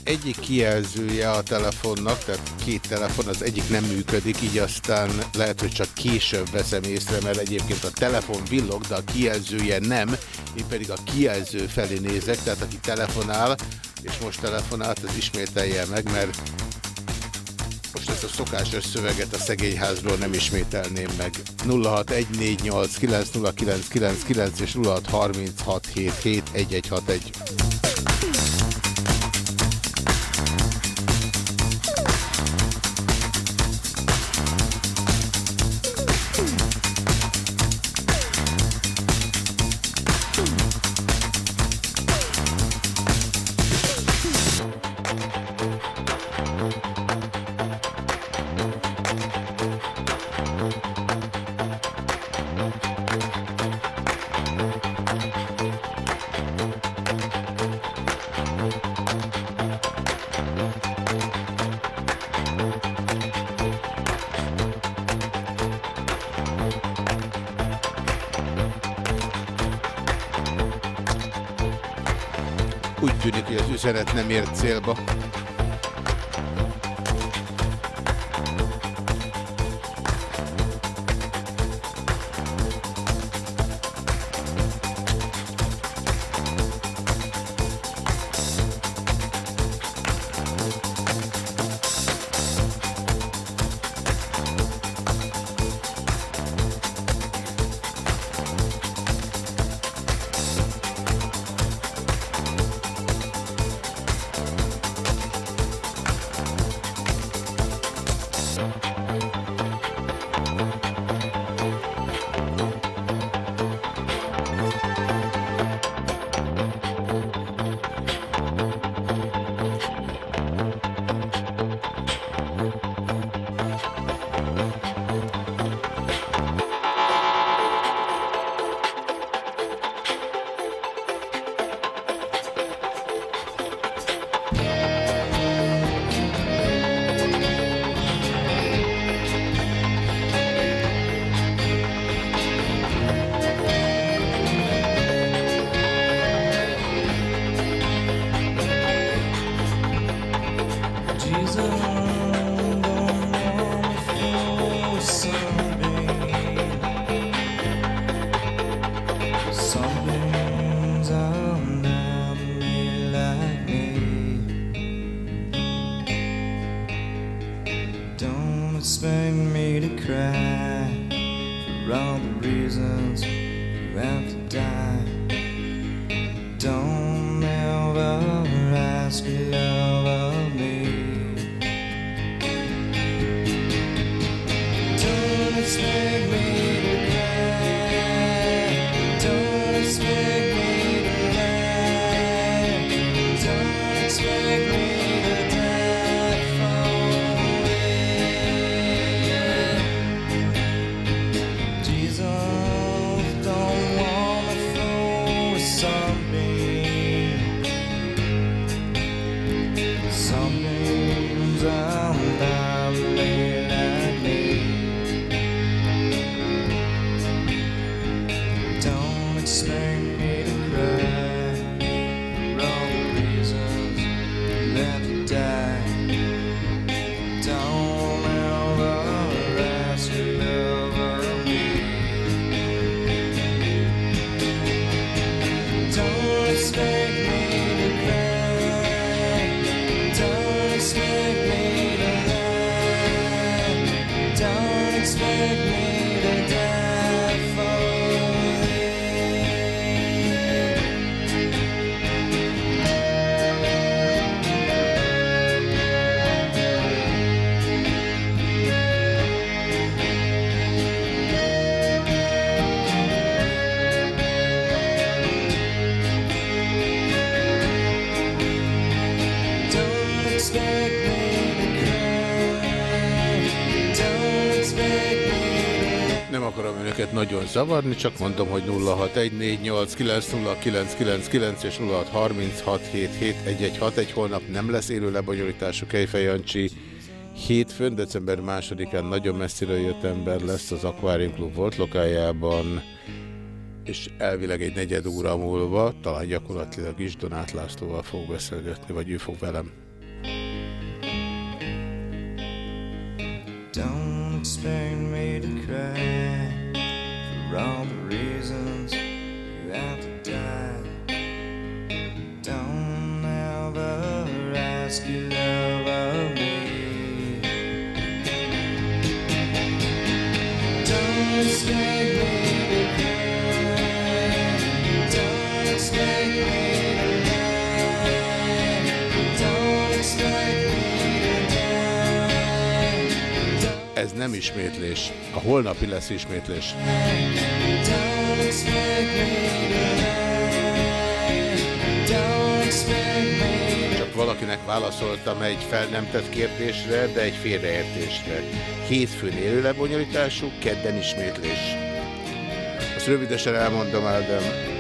egyik kijelzője a telefonnak, tehát két telefon, az egyik nem működik, így aztán lehet, hogy csak később veszem észre, mert egyébként a telefon villog, de a kijelzője nem, én pedig a kijelző felé nézek, tehát aki telefonál, és most telefonált, az ismételje meg, mert most ezt a szokásos szöveget a szegényházról nem ismételném meg. 0614890999 és 0636771161. üzenet nem ért célba. Nagyon zavarni, csak mondom, hogy 0614890999 és 0636771161. Holnap nem lesz élő lebonyolítású Kejfej Jancsi. Hétfőn, december másodikán nagyon messziről jött ember lesz az Aquarium Club volt lokájában. és elvileg egy negyed óra múlva, talán gyakorlatilag is Donát Lászlóval fog beszélgetni, vagy ő fog velem. Don't expect me holnapi lesz ismétlés. Csak valakinek válaszoltam egy fel nem tett kérdésre, de egy félreértésre. Hétfőn élő lebonyolítású, kedden ismétlés. Azt rövidesen elmondom, Ádám.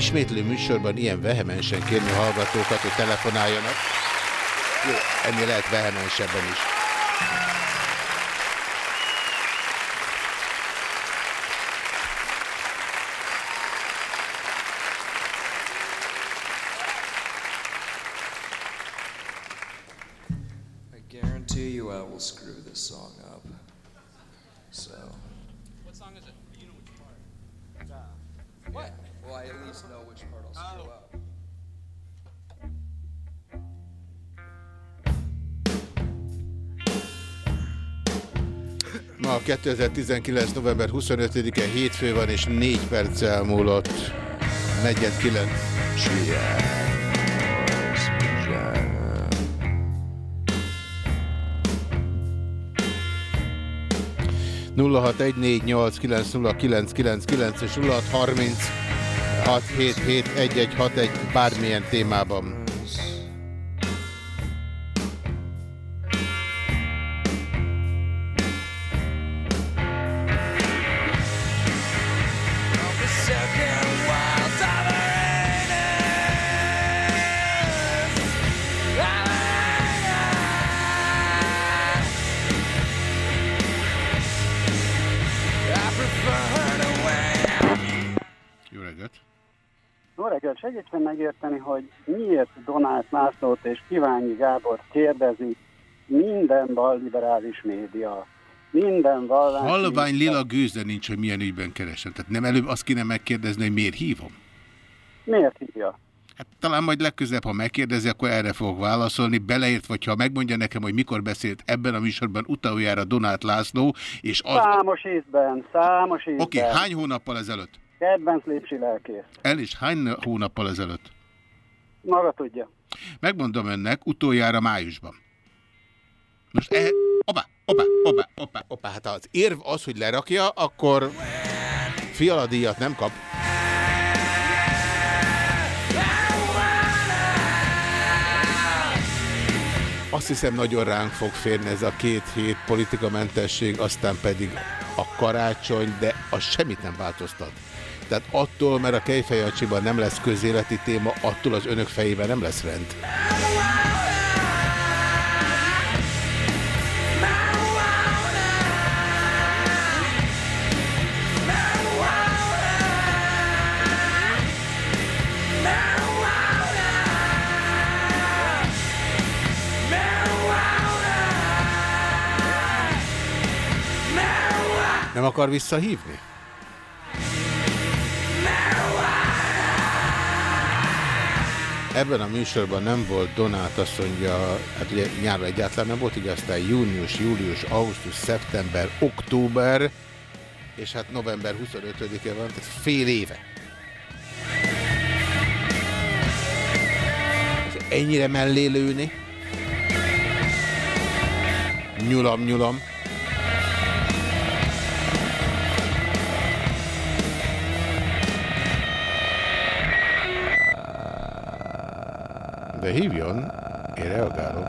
Ismétlő műsorban ilyen vehemensen kérni a hallgatókat, hogy telefonáljanak. Jó, ennél lehet vehemensebben is. Ma 2019. november 25-e hétfő van, és 4 perc elmúlott. Negyed 9. nulla hat egy négy hogy miért Donát Lászlót és Kiványi Gábor kérdezi minden balliberális média, minden vallási... Halvány lila gőzde nincs, hogy milyen ügyben keresem. Tehát nem előbb azt kéne megkérdezni, hogy miért hívom? Miért hívja? Hát talán majd legközelebb, ha megkérdezi, akkor erre fogok válaszolni, beleért, vagy ha megmondja nekem, hogy mikor beszélt ebben a műsorban utoljára Donát László, és az... Számos ízben, számos ízben. Oké, okay, hány hónappal ezelőtt? Kedvenc lépsi lelkész. El és hány hónappal ezelőtt? Maga tudja. Megmondom önnek, utoljára májusban. Most e... Opa, opa, opa, opa, opa. Hát az érv az, hogy lerakja, akkor fialadíjat nem kap. Azt hiszem nagyon ránk fog férni ez a két hét politikamentesség, aztán pedig a karácsony, de az semmit nem változtat. Tehát attól, mert a Kejfejacsiban nem lesz közéleti téma, attól az önök fejében nem lesz rend. Nem akar visszahívni? Ebben a műsorban nem volt Donát, azt mondja, hát ugye nyáron egyáltalán nem volt, így aztán június, július, augusztus, szeptember, október, és hát november 25-e van, tehát fél éve. Ennyire mellé lőni? Nyulam, nyulam. De hívjon, én reagálok.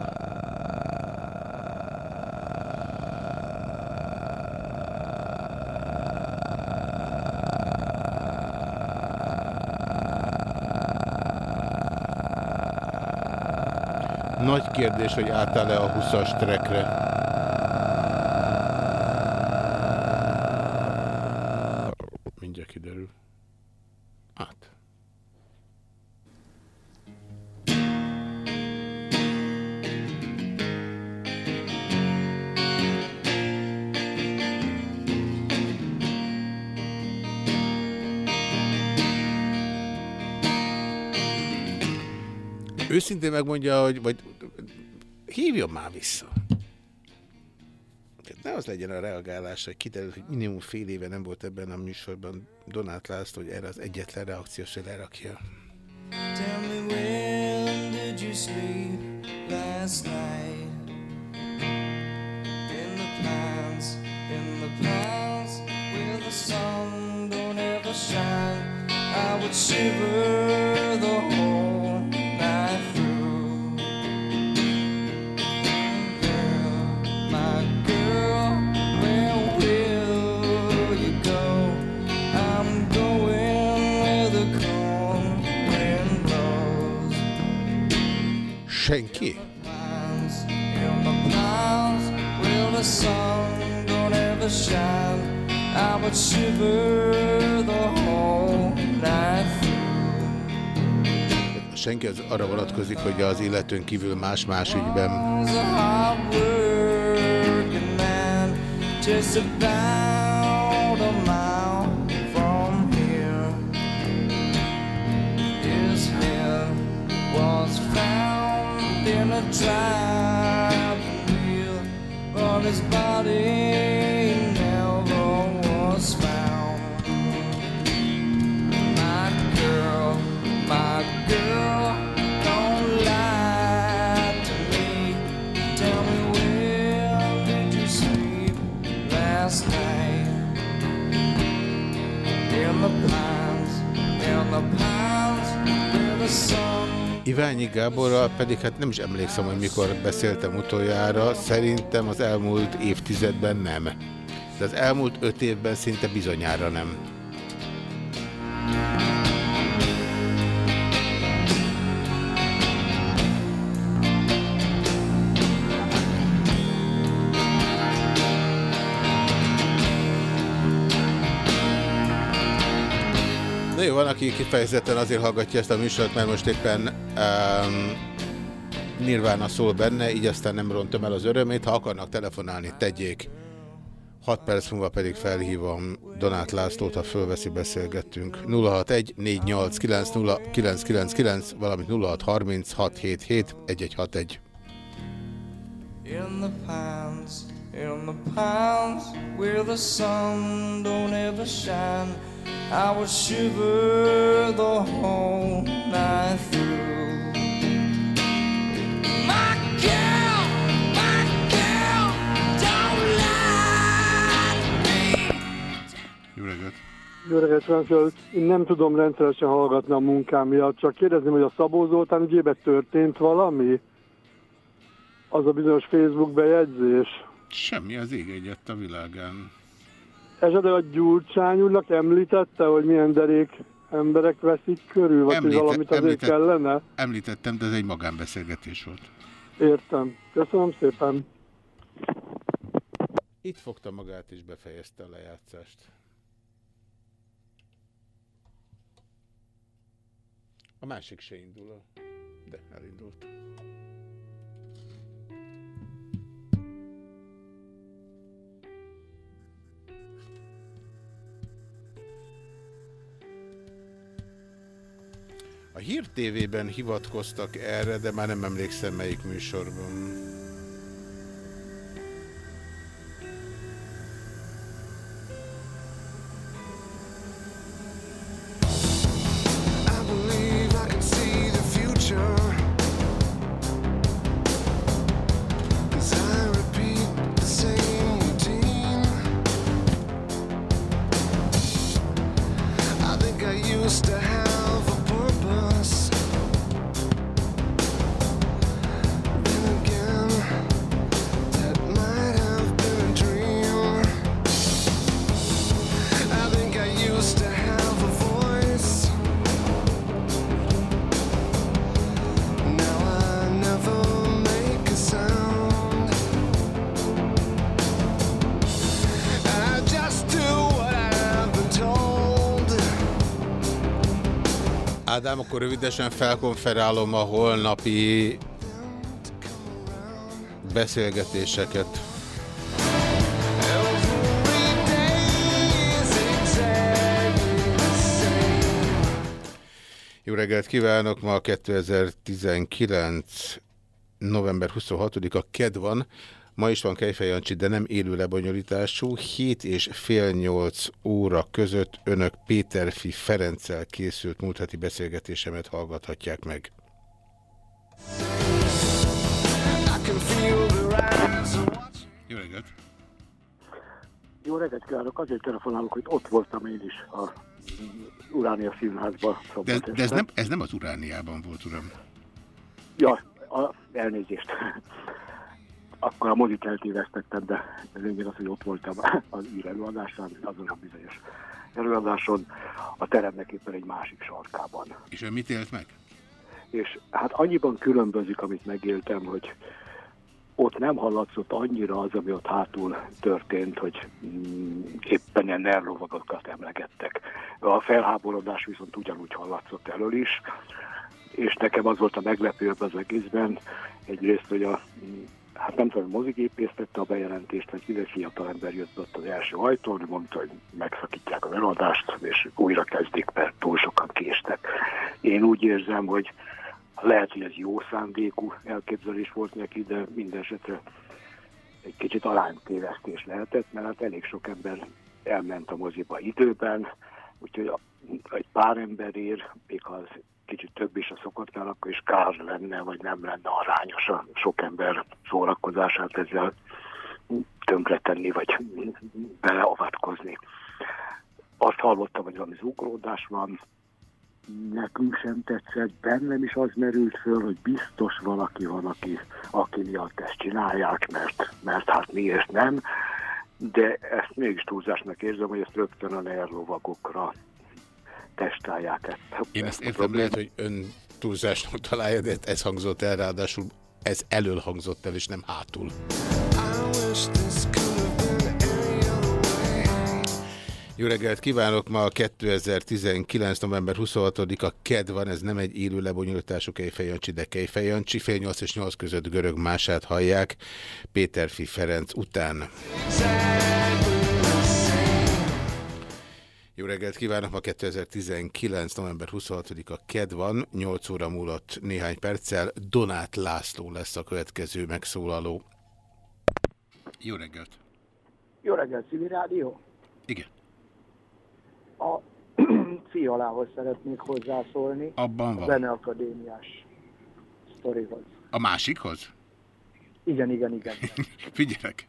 Nagy kérdés, hogy átáll-e a 20-as trekre. Őszintén megmondja, hogy vagy hívjon már vissza. Tehát ne az legyen a reagálás, hogy kiderül, hogy minimum fél éve nem volt ebben a műsorban Donát László, hogy erre az egyetlen reakciós, hogy lerakja. Tell me when did you sleep last night? In the pines, in the pines, where the sun don't ever shine. I would shiver the whole Senki az arra vonatkozik, hogy az illetőn kívül más-más ügyben. Iványi Gáborral pedig hát nem is emlékszem, hogy mikor beszéltem utoljára, szerintem az elmúlt évtizedben nem. De az elmúlt öt évben szinte bizonyára nem. Na jó, van, aki kifejezetten azért hallgatja ezt a műsort, mert most éppen um, Nirvana szól benne, így aztán nem rontom el az örömét. Ha akarnak telefonálni, tegyék. 6 perc múlva pedig felhívom Donát Lászlót, ha fölveszi, beszélgettünk. 061 489 0999, valamint 0630 677 1161. In the pines, in the pines, where the sun don't ever shine, I would shiver the whole night through. My girl, my girl, don't lie to me. Jó reggelt! Jó reggelt, Frankfeld. Én nem tudom rendszeresen hallgatni a munkám miatt, csak kérdezném, hogy a Szabó Zoltán ügyében történt valami? Az a bizonyos Facebook bejegyzés. Semmi az ég egyet a világán. Esetleg a Gyurcsány úrnak említette, hogy milyen derék emberek veszik körül, vagy Említe- valamit azért említett- kellene? Említettem, de ez egy magánbeszélgetés volt. Értem. Köszönöm szépen. Itt fogta magát és befejezte a lejátszást. A másik se indul, de elindult. A Hír TV-ben hivatkoztak erre, de már nem emlékszem melyik műsorban. Ádám, akkor rövidesen felkonferálom a holnapi beszélgetéseket. Jó reggelt kívánok! Ma 2019. november 26-a KED van. Ma is van Kejfej Jancsi, de nem élő lebonyolítású. 7 és fél 8 óra között önök Péterfi Ferenccel készült múlt heti beszélgetésemet hallgathatják meg. Jó reggelt! Jó reggelt kívánok! Azért telefonálok, hogy ott voltam én is a Uránia Színházban. De, de ez, nem, ez nem az Urániában volt, uram. Ja, a, elnézést. Akkor a mozit eltévesztettem, de lényeg az, hogy ott voltam az ír előadásán, azon a bizonyos előadáson, a teremnek éppen egy másik sarkában. És ön mit élt meg? És hát annyiban különbözik, amit megéltem, hogy ott nem hallatszott annyira az, ami ott hátul történt, hogy mm, éppen ilyen nerlovagokat emlegettek. A felháborodás viszont ugyanúgy hallatszott elől is, és nekem az volt a meglepőbb az egészben, egyrészt, hogy a mm, hát nem tudom, mozigépész tette a bejelentést, vagy egy fiatal ember jött ott az első ajtón, mondta, hogy megszakítják az eladást, és újra kezdik, mert túl sokan késtek. Én úgy érzem, hogy lehet, hogy ez jó szándékú elképzelés volt neki, de minden esetre egy kicsit aránytévesztés lehetett, mert hát elég sok ember elment a moziba időben, úgyhogy egy pár ember ér, még az kicsit több is a szokottnál, akkor is kár lenne, vagy nem lenne arányos a sok ember szórakozását ezzel tönkretenni, vagy beleavatkozni. Azt hallottam, hogy valami zúgródás van, nekünk sem tetszett, bennem is az merült föl, hogy biztos valaki van, aki, aki miatt ezt csinálják, mert, mert hát miért nem, de ezt mégis túlzásnak érzem, hogy ezt rögtön a nerlovagokra testálják ezt. Én ezt értem, lehet, hogy ön túlzásnak találja, de ez hangzott el, ráadásul ez elől hangzott el, és nem hátul. Jó reggelt kívánok! Ma a 2019. november 26-a KED van, ez nem egy élő lebonyolítású Kejfejancsi, de Kejfejancsi. Fél 8 és 8 között görög mását hallják Péterfi Ferenc után. Jó reggelt kívánok! Ma 2019. november 26-a KED van, 8 óra múlott néhány perccel. Donát László lesz a következő megszólaló. Jó reggelt! Jó reggelt, Civil Rádió! Igen. A fialához szeretnék hozzászólni. Abban a van. Zeneakadémiás sztorihoz. A másikhoz? Igen, igen, igen. Figyelek.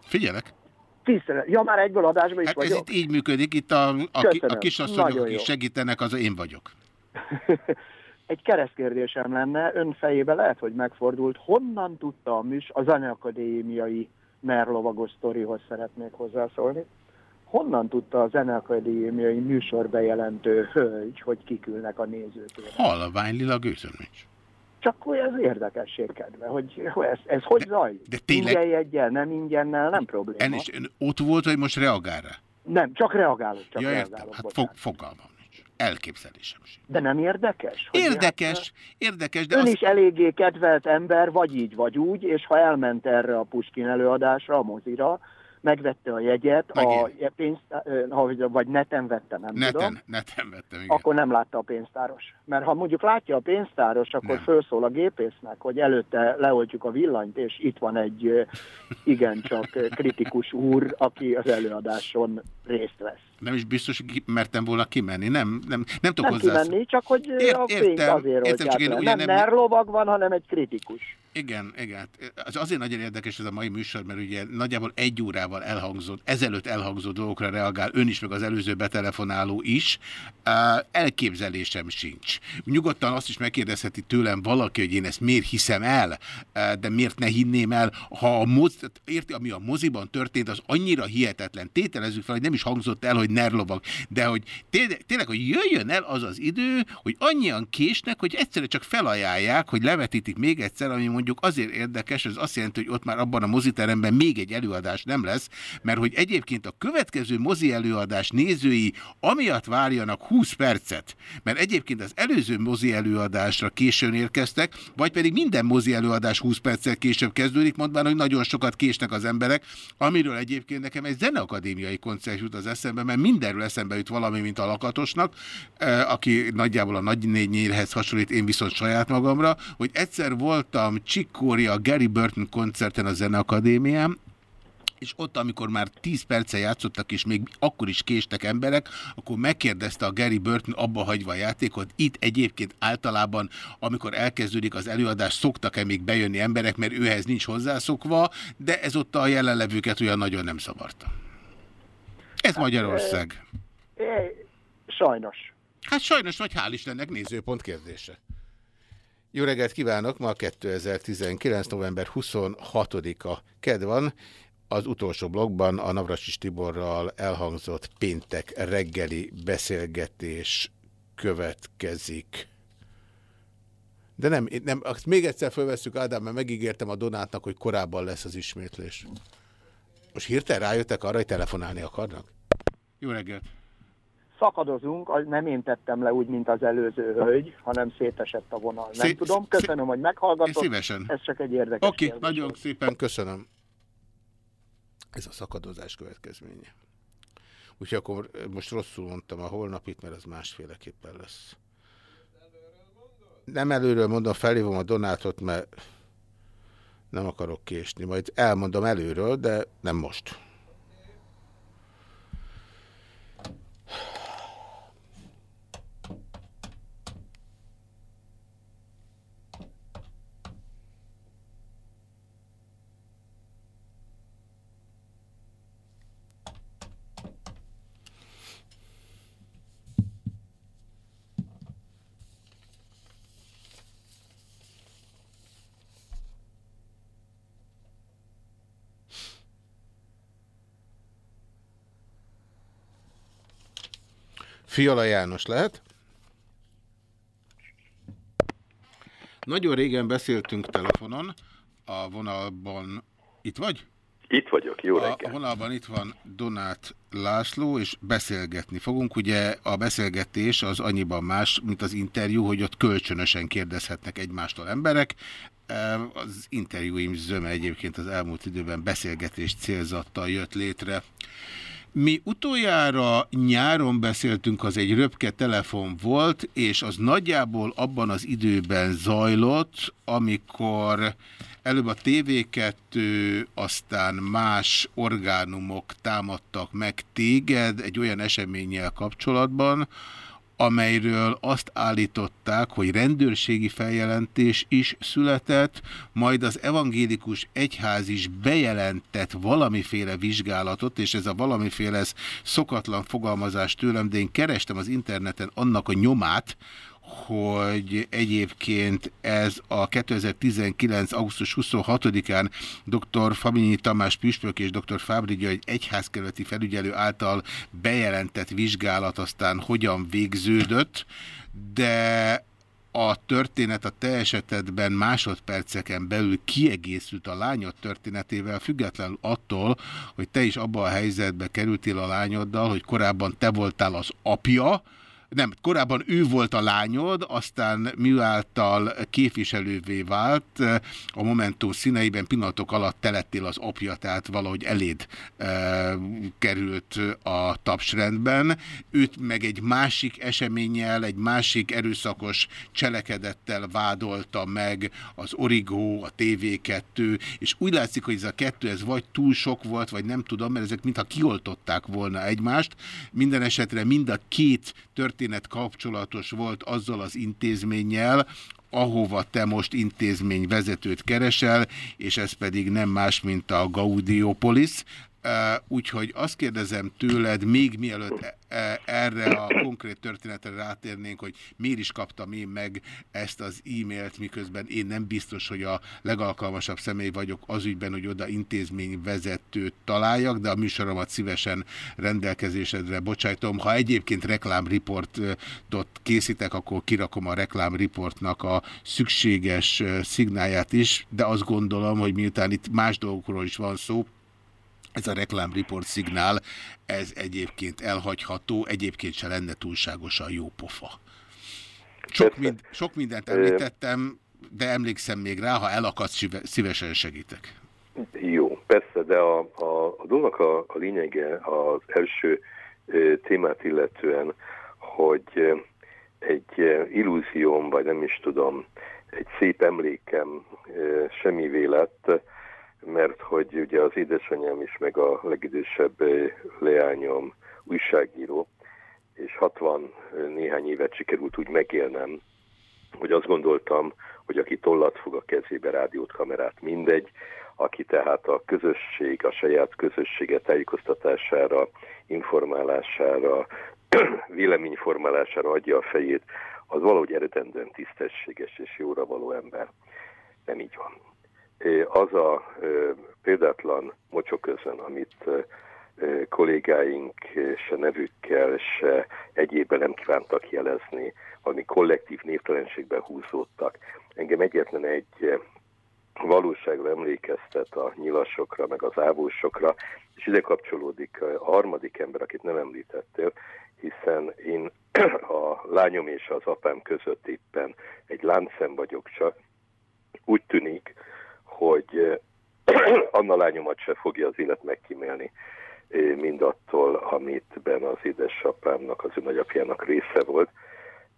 Figyelek. Tízszer. Ja, már egyből adásban is Hát ez vagyok. itt így működik, itt a, a, a kisasszonyok, jó. segítenek, az én vagyok. Egy keresztkérdésem lenne, ön fejébe lehet, hogy megfordult. Honnan tudta a műs, a zeneakadémiai merlovagos sztorihoz szeretnék hozzászólni. Honnan tudta a zeneakadémiai műsor bejelentő hölgy, hogy kikülnek a nézőtől? Halvány lila gőzöm nincs. Csak hogy ez érdekesség kedve, hogy ez, ez hogy zajlik? de tényleg- Ingyen jeggyel, nem ingyennel, nem probléma. En is ott volt, hogy most reagál rá? Nem, csak reagálok, csak ja, reagálok. értem. Hát fog, fogalmam nincs. Elképzelésem sincs. De nem érdekes? Érdekes, érdekes, de Ön az... is eléggé kedvelt ember, vagy így, vagy úgy, és ha elment erre a Puskin előadásra, a mozira, megvette a jegyet, a pénzt, ö, ha- vagy neten vette, nem tudom, Neten, neten vettem, igen. akkor nem látta a pénztáros. Mert ha mondjuk látja a pénztáros, akkor Nem. fölszól a gépésznek, hogy előtte leoltjuk a villanyt, és itt van egy igencsak kritikus úr, aki az előadáson részt vesz. Nem is biztos, hogy mertem volna kimenni. Nem, nem, nem tudok Nem hozzá. kimenni, csak hogy Ért- a fényt értem, azért értem, csak oldják én ugye Nem nem- nerlovag van, hanem egy kritikus. Igen, igen. Az azért nagyon érdekes ez a mai műsor, mert ugye nagyjából egy órával elhangzott, ezelőtt elhangzott dolgokra reagál ön is, meg az előző betelefonáló is. Elképzelésem sincs. Nyugodtan azt is megkérdezheti tőlem valaki, hogy én ezt miért hiszem el, de miért ne hinném el, ha a moz, érti, ami a moziban történt, az annyira hihetetlen. Tételezzük fel, hogy nem is hangzott el, hogy nerlovag, de hogy tényleg, hogy jöjjön el az az idő, hogy annyian késnek, hogy egyszerűen csak felajánlják, hogy levetítik még egyszer, ami mondjuk azért érdekes, ez azt jelenti, hogy ott már abban a moziteremben még egy előadás nem lesz, mert hogy egyébként a következő mozi előadás nézői amiatt várjanak 20 percet, mert egyébként az előző mozi előadásra későn érkeztek, vagy pedig minden mozi előadás 20 perccel később kezdődik, mondván, hogy nagyon sokat késnek az emberek, amiről egyébként nekem egy zeneakadémiai koncert jut az eszembe, mert mindenről eszembe jut valami, mint a lakatosnak, aki nagyjából a nagy négyhez hasonlít, én viszont saját magamra, hogy egyszer voltam Csikkóri a Gary Burton koncerten a Zeneakadémián, és ott, amikor már 10 perce játszottak, és még akkor is késtek emberek, akkor megkérdezte a Gary Burton abba hagyva a játékot. Itt egyébként általában, amikor elkezdődik az előadás, szoktak-e még bejönni emberek, mert őhez nincs hozzászokva, de ez ott a jelenlevőket olyan nagyon nem szavarta. Ez Magyarország. Sajnos. Hát sajnos, vagy hál' Istennek nézőpont kérdése. Jó reggelt kívánok! Ma 2019. november 26-a ked van. Az utolsó blogban a Navracsis Tiborral elhangzott péntek reggeli beszélgetés következik. De nem, nem azt még egyszer felveszünk, Ádám, mert megígértem a Donátnak, hogy korábban lesz az ismétlés. Most hirtelen rájöttek arra, hogy telefonálni akarnak? Jó reggelt! Szakadozunk, nem én tettem le úgy, mint az előző hölgy, hanem szétesett a vonal. Nem Szé tudom, köszönöm, hogy meghallgatott. Szívesen. Ez csak egy érdekes Oké, okay, nagyon szépen köszönöm. Ez a szakadozás következménye. Úgyhogy akkor most rosszul mondtam a holnapit, mert az másféleképpen lesz. Nem előről mondom, felhívom a Donátot, mert nem akarok késni. Majd elmondom előről, de nem most. Fiala János lehet? Nagyon régen beszéltünk telefonon, a vonalban itt vagy? Itt vagyok, jó A, reggelt. a vonalban itt van Donát László, és beszélgetni fogunk. Ugye a beszélgetés az annyiban más, mint az interjú, hogy ott kölcsönösen kérdezhetnek egymástól emberek. Az interjúim zöme egyébként az elmúlt időben beszélgetés célzattal jött létre. Mi utoljára nyáron beszéltünk, az egy röpke telefon volt, és az nagyjából abban az időben zajlott, amikor előbb a TV2, aztán más orgánumok támadtak meg téged egy olyan eseménnyel kapcsolatban, amelyről azt állították, hogy rendőrségi feljelentés is született, majd az evangélikus egyház is bejelentett valamiféle vizsgálatot, és ez a valamiféle ez szokatlan fogalmazás tőlem, de én kerestem az interneten annak a nyomát, hogy egyébként ez a 2019. augusztus 26-án dr. Faminyi Tamás Püspök és dr. Fábri György egyházkerületi felügyelő által bejelentett vizsgálat aztán hogyan végződött, de a történet a te esetedben másodperceken belül kiegészült a lányod történetével, függetlenül attól, hogy te is abba a helyzetbe kerültél a lányoddal, hogy korábban te voltál az apja, nem, korábban ő volt a lányod, aztán miáltal képviselővé vált, a Momentum színeiben pillanatok alatt telettél az apja, tehát valahogy eléd e, került a tapsrendben. Őt meg egy másik eseménnyel, egy másik erőszakos cselekedettel vádolta meg az Origo, a TV2, és úgy látszik, hogy ez a kettő, ez vagy túl sok volt, vagy nem tudom, mert ezek mintha kioltották volna egymást. Minden esetre mind a két történet kapcsolatos volt azzal az intézménnyel, ahova te most intézményvezetőt keresel, és ez pedig nem más, mint a Gaudiopolis. Úgyhogy azt kérdezem tőled, még mielőtt e, e, erre a konkrét történetre rátérnénk, hogy miért is kaptam én meg ezt az e-mailt, miközben én nem biztos, hogy a legalkalmasabb személy vagyok az ügyben, hogy oda intézményvezetőt találjak, de a műsoromat szívesen rendelkezésedre bocsájtom. Ha egyébként reklámriportot készítek, akkor kirakom a reklámriportnak a szükséges szignáját is, de azt gondolom, hogy miután itt más dolgokról is van szó, ez a reklámreport szignál, ez egyébként elhagyható, egyébként se lenne túlságosan jó pofa. Sok, mind, sok mindent említettem, de emlékszem még rá, ha elakadsz, szívesen segítek. Jó, persze, de a, a, a dolognak a, a lényege az első e, témát illetően, hogy egy illúzióm, vagy nem is tudom, egy szép emlékem e, semmi lett, mert hogy ugye az édesanyám is, meg a legidősebb leányom újságíró, és 60 eh, néhány évet sikerült úgy megélnem, hogy azt gondoltam, hogy aki tollat fog a kezébe, rádiót, kamerát, mindegy, aki tehát a közösség, a saját közössége tájékoztatására, informálására, véleményformálására adja a fejét, az valahogy eredendően tisztességes és jóra való ember. Nem így van az a példátlan mocsoközön, amit kollégáink se nevükkel, se egyébben nem kívántak jelezni, ami kollektív névtelenségben húzódtak. Engem egyetlen egy valóságra emlékeztet a nyilasokra, meg az ávósokra, és ide kapcsolódik a harmadik ember, akit nem említettél, hiszen én a lányom és az apám között éppen egy láncszem vagyok csak. Úgy tűnik, hogy Anna lányomat se fogja az élet megkímélni mindattól, amit ben az édesapámnak, az ő nagyapjának része volt.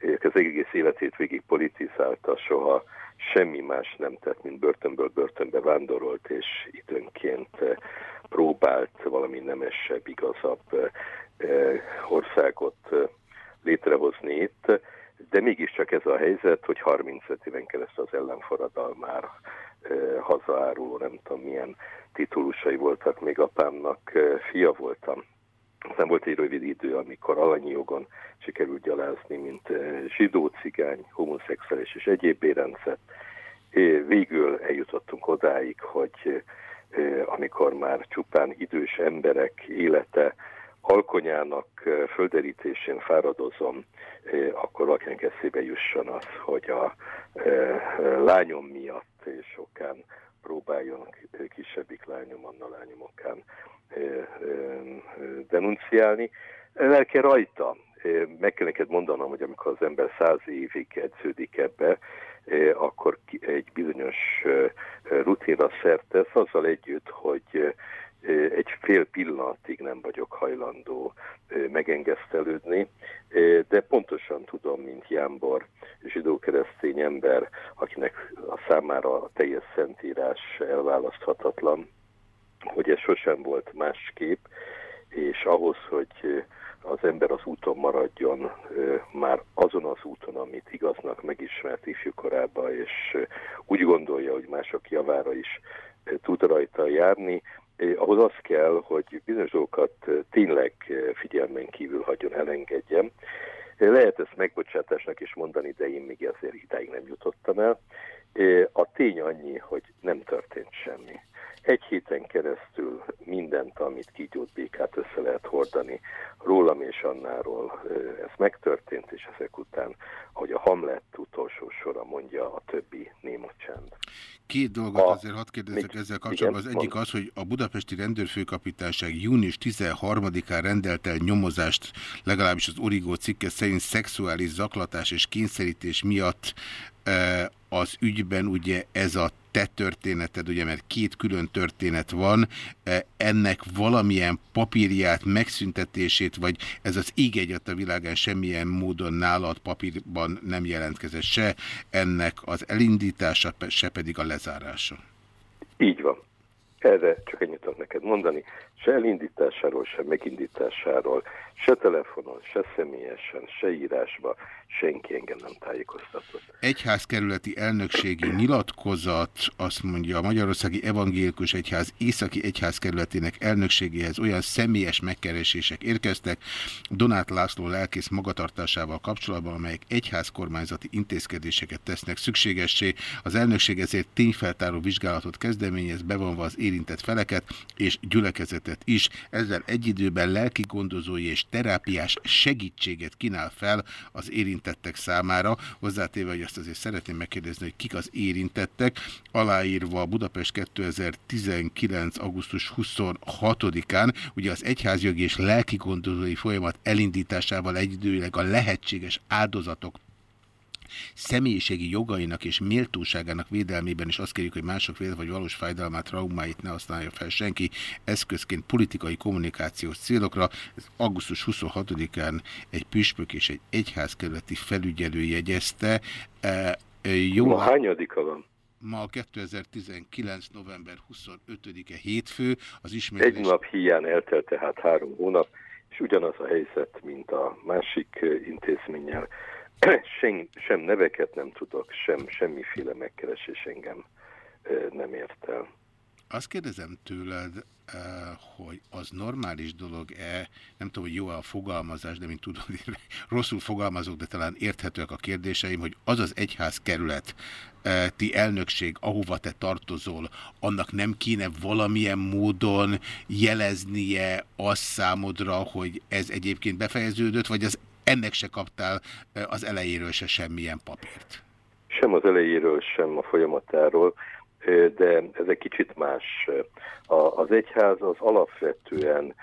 Az egész életét végig politizálta, soha semmi más nem tett, mint börtönből börtönbe vándorolt, és időnként próbált valami nemesebb, igazabb országot létrehozni itt, de mégiscsak ez a helyzet, hogy 35 éven keresztül az ellenforradalmár hazaáruló, nem tudom milyen titulusai voltak, még apámnak fia voltam. Aztán volt egy rövid idő, amikor alanyi jogon sikerült gyalázni, mint zsidó, cigány, homoszexuális és egyéb bérencet. Végül eljutottunk odáig, hogy amikor már csupán idős emberek élete alkonyának földerítésén fáradozom, akkor valakinek eszébe jusson az, hogy a lányom miatt és okán próbáljon kisebbik lányom, Anna lányom okán denunciálni. Lelke rajta. Meg kell neked mondanom, hogy amikor az ember száz évig edződik ebbe, akkor egy bizonyos rutinra szert tesz, azzal együtt, hogy egy fél pillanatig nem vagyok hajlandó megengesztelődni, de pontosan tudom, mint Jámbor, zsidó-keresztény ember, akinek a számára a teljes szentírás elválaszthatatlan, hogy ez sosem volt másképp, és ahhoz, hogy az ember az úton maradjon, már azon az úton, amit igaznak megismert ifjúkorában, és úgy gondolja, hogy mások javára is tud rajta járni, ahhoz az kell, hogy bizonyos dolgokat tényleg figyelmen kívül hagyjon, elengedjem. Lehet ezt megbocsátásnak is mondani, de én még ezért idáig nem jutottam el. A tény annyi, hogy nem történt semmi. Egy héten keresztül mindent, amit kígyót békát össze lehet hordani, rólam és Annáról ez megtörtént, és ezek után, hogy a Hamlet utolsó sora mondja, a többi néma csend. Két dolgot a, azért hadd kérdezzek ezzel kapcsolatban. Az egyik az, hogy a budapesti rendőrfőkapitányság június 13-án rendelt el nyomozást, legalábbis az Origó cikke szerint szexuális zaklatás és kényszerítés miatt az ügyben ugye ez a te történeted, ugye, mert két külön történet van, ennek valamilyen papírját, megszüntetését, vagy ez az ég egyet a világán semmilyen módon nálad papírban nem jelentkezett se, ennek az elindítása, se pedig a lezárása. Így van. Erre csak ennyit tudok neked mondani, se elindításáról, se megindításáról, se telefonon, se személyesen, se írásba senki engem nem tájékoztatott. Egyházkerületi elnökségi nyilatkozat azt mondja a Magyarországi Evangélikus Egyház északi egyházkerületének elnökségéhez olyan személyes megkeresések érkeztek Donát László lelkész magatartásával kapcsolatban, amelyek egyházkormányzati intézkedéseket tesznek szükségessé. Az elnökség ezért tényfeltáró vizsgálatot kezdeményez, bevonva az érintett feleket és gyülekezetet is. Ezzel egy időben lelki gondozói és terápiás segítséget kínál fel az érintettek számára. Hozzátéve, hogy azt azért szeretném megkérdezni, hogy kik az érintettek. Aláírva Budapest 2019. augusztus 26-án, ugye az egyházjogi és lelki gondozói folyamat elindításával egyidőleg a lehetséges áldozatok személyiségi jogainak és méltóságának védelmében is azt kérjük, hogy mások véle vagy valós fájdalmát, traumáit ne használja fel senki eszközként politikai kommunikációs célokra. Ez augusztus 26-án egy püspök és egy egyházkerületi felügyelő jegyezte. E, jó, Ma hányadika van? Ma 2019. november 25-e hétfő, az ismétlés... Egy nap hiány eltelt tehát három hónap, és ugyanaz a helyzet, mint a másik intézménnyel. sem, sem neveket nem tudok, sem semmiféle megkeresés engem nem ért el. Azt kérdezem tőled, hogy az normális dolog-e, nem tudom, hogy jó -e a fogalmazás, de mint tudod, rosszul fogalmazok, de talán érthetőek a kérdéseim, hogy az az egyház kerület, ti elnökség, ahova te tartozol, annak nem kéne valamilyen módon jeleznie azt számodra, hogy ez egyébként befejeződött, vagy az ennek se kaptál az elejéről se semmilyen papírt. Sem az elejéről, sem a folyamatáról, de ez egy kicsit más. Az egyház az alapvetően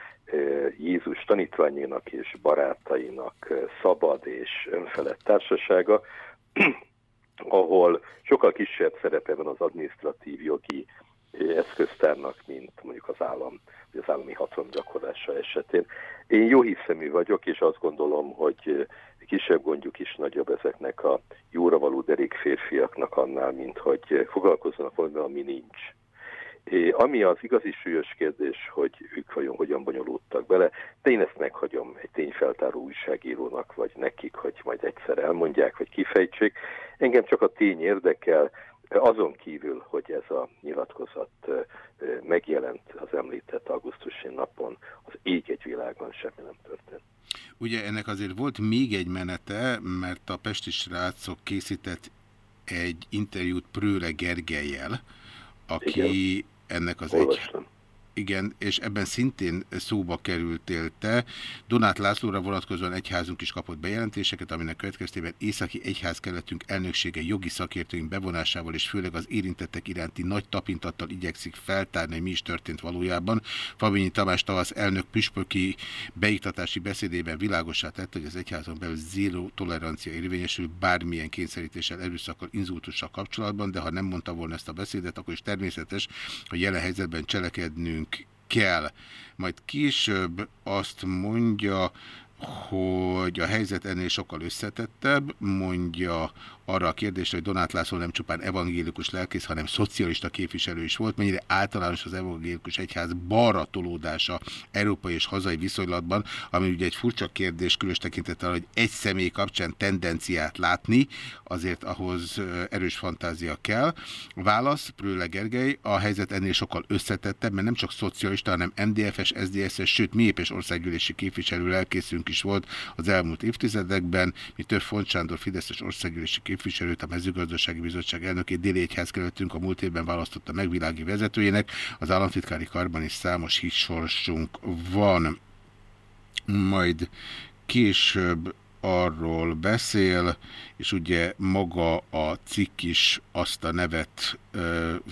Jézus tanítványénak és barátainak szabad és önfelett társasága, ahol sokkal kisebb szerepe van az administratív jogi eszköztárnak, mint mondjuk az állam, vagy az állami hatalom gyakorlása esetén. Én jó hiszemű vagyok, és azt gondolom, hogy kisebb gondjuk is nagyobb ezeknek a jóra való derék férfiaknak annál, mint hogy foglalkozzanak valamivel, ami nincs. É, ami az igazi súlyos kérdés, hogy ők vajon hogyan bonyolódtak bele, de én ezt meghagyom egy tényfeltáró újságírónak, vagy nekik, hogy majd egyszer elmondják, vagy kifejtsék. Engem csak a tény érdekel, azon kívül, hogy ez a nyilatkozat megjelent az említett augusztusi napon, az ég egy világban semmi nem történt. Ugye ennek azért volt még egy menete, mert a Pesti srácok készített egy interjút Prőle Gergelyel, aki Igen. ennek az Olvastam. egy igen, és ebben szintén szóba kerültél te. Donát Lászlóra vonatkozóan egyházunk is kapott bejelentéseket, aminek következtében északi egyházkeletünk elnöksége jogi szakértőink bevonásával és főleg az érintettek iránti nagy tapintattal igyekszik feltárni, hogy mi is történt valójában. Fabinyi Tamás tavasz elnök püspöki beiktatási beszédében világosá tette, hogy az egyházon belül zéró tolerancia érvényesül bármilyen kényszerítéssel, erőszakkal, inzultussal kapcsolatban, de ha nem mondta volna ezt a beszédet, akkor is természetes, hogy jelen helyzetben cselekednünk kell. Majd később azt mondja, hogy a helyzet ennél sokkal összetettebb, mondja arra a kérdésre, hogy Donát László nem csupán evangélikus lelkész, hanem szocialista képviselő is volt, mennyire általános az evangélikus egyház balra tolódása európai és hazai viszonylatban, ami ugye egy furcsa kérdés, különös tekintettel, hogy egy személy kapcsán tendenciát látni, azért ahhoz erős fantázia kell. Válasz, Prőle Gergely, a helyzet ennél sokkal összetettebb, mert nem csak szocialista, hanem MDF-es, SZDSZ-es, sőt mi és országgyűlési képviselő lelkészünk is volt az elmúlt évtizedekben, mi több Font Sándor Fideszes országgyűlési képviselőt, a mezőgazdasági bizottság elnökét Déli Egyház kerültünk a múlt évben választotta megvilági vezetőjének, az államtitkári karban is számos hitsorsunk van. Majd később arról beszél, és ugye maga a cikk is azt a nevet,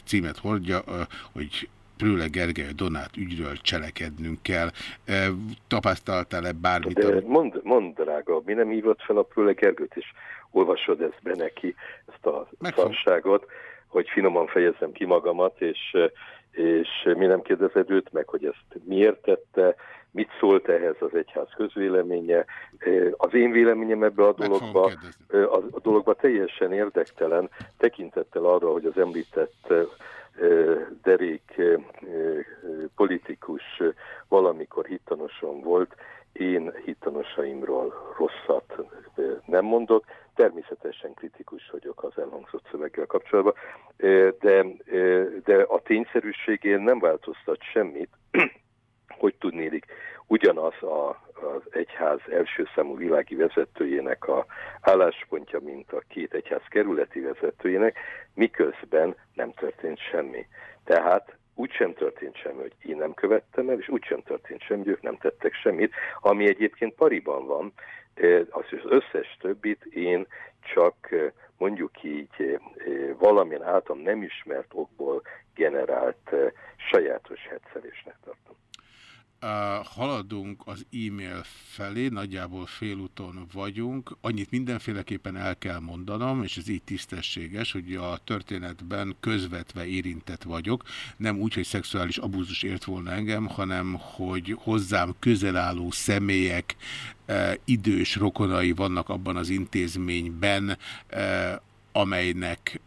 címet hordja, hogy Prőle Gergely Donát ügyről cselekednünk kell. Tapasztaltál-e bármit? De mond, mond, drága, mi nem hívott fel a Prőle Gergőt, és olvasod ezt be neki, ezt a szarságot. hogy finoman fejezzem ki magamat, és, és mi nem kérdezed őt meg, hogy ezt miért tette, mit szólt ehhez az egyház közvéleménye. Az én véleményem ebbe a dologba, a, a dologba teljesen érdektelen, tekintettel arra, hogy az említett derék politikus valamikor hittanosan volt, én hittanosaimról rosszat nem mondok, természetesen kritikus vagyok az elhangzott szöveggel kapcsolatban, de, de a tényszerűségén nem változtat semmit, hogy tudnélik ugyanaz a, az egyház első számú világi vezetőjének a álláspontja, mint a két egyház kerületi vezetőjének, miközben nem történt semmi. Tehát úgy sem történt semmi, hogy én nem követtem el, és úgy sem történt semmi, hogy ők nem tettek semmit, ami egyébként pariban van, az összes többit én csak mondjuk így valamilyen által nem ismert okból generált sajátos hetszelésnek tartom. Haladunk az e-mail felé, nagyjából félúton vagyunk. Annyit mindenféleképpen el kell mondanom, és ez így tisztességes, hogy a történetben közvetve érintett vagyok. Nem úgy, hogy szexuális abúzus ért volna engem, hanem hogy hozzám közel álló személyek idős rokonai vannak abban az intézményben, amelynek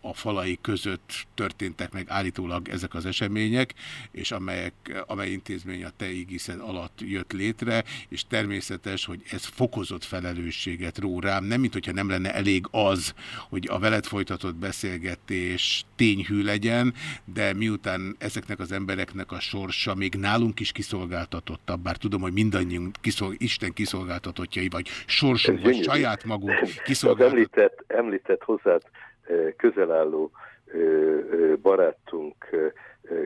a falai között történtek meg állítólag ezek az események, és amelyek, amely intézmény a te ígiszed alatt jött létre, és természetes, hogy ez fokozott felelősséget ró rám, nem mint hogyha nem lenne elég az, hogy a veled folytatott beszélgetés tényhű legyen, de miután ezeknek az embereknek a sorsa még nálunk is kiszolgáltatottabb, bár tudom, hogy mindannyiunk kiszol, Isten kiszolgáltatottjai, vagy sorsunk, vagy saját magunk kiszolgáltatott. Említett, említett hozzád közel álló barátunk,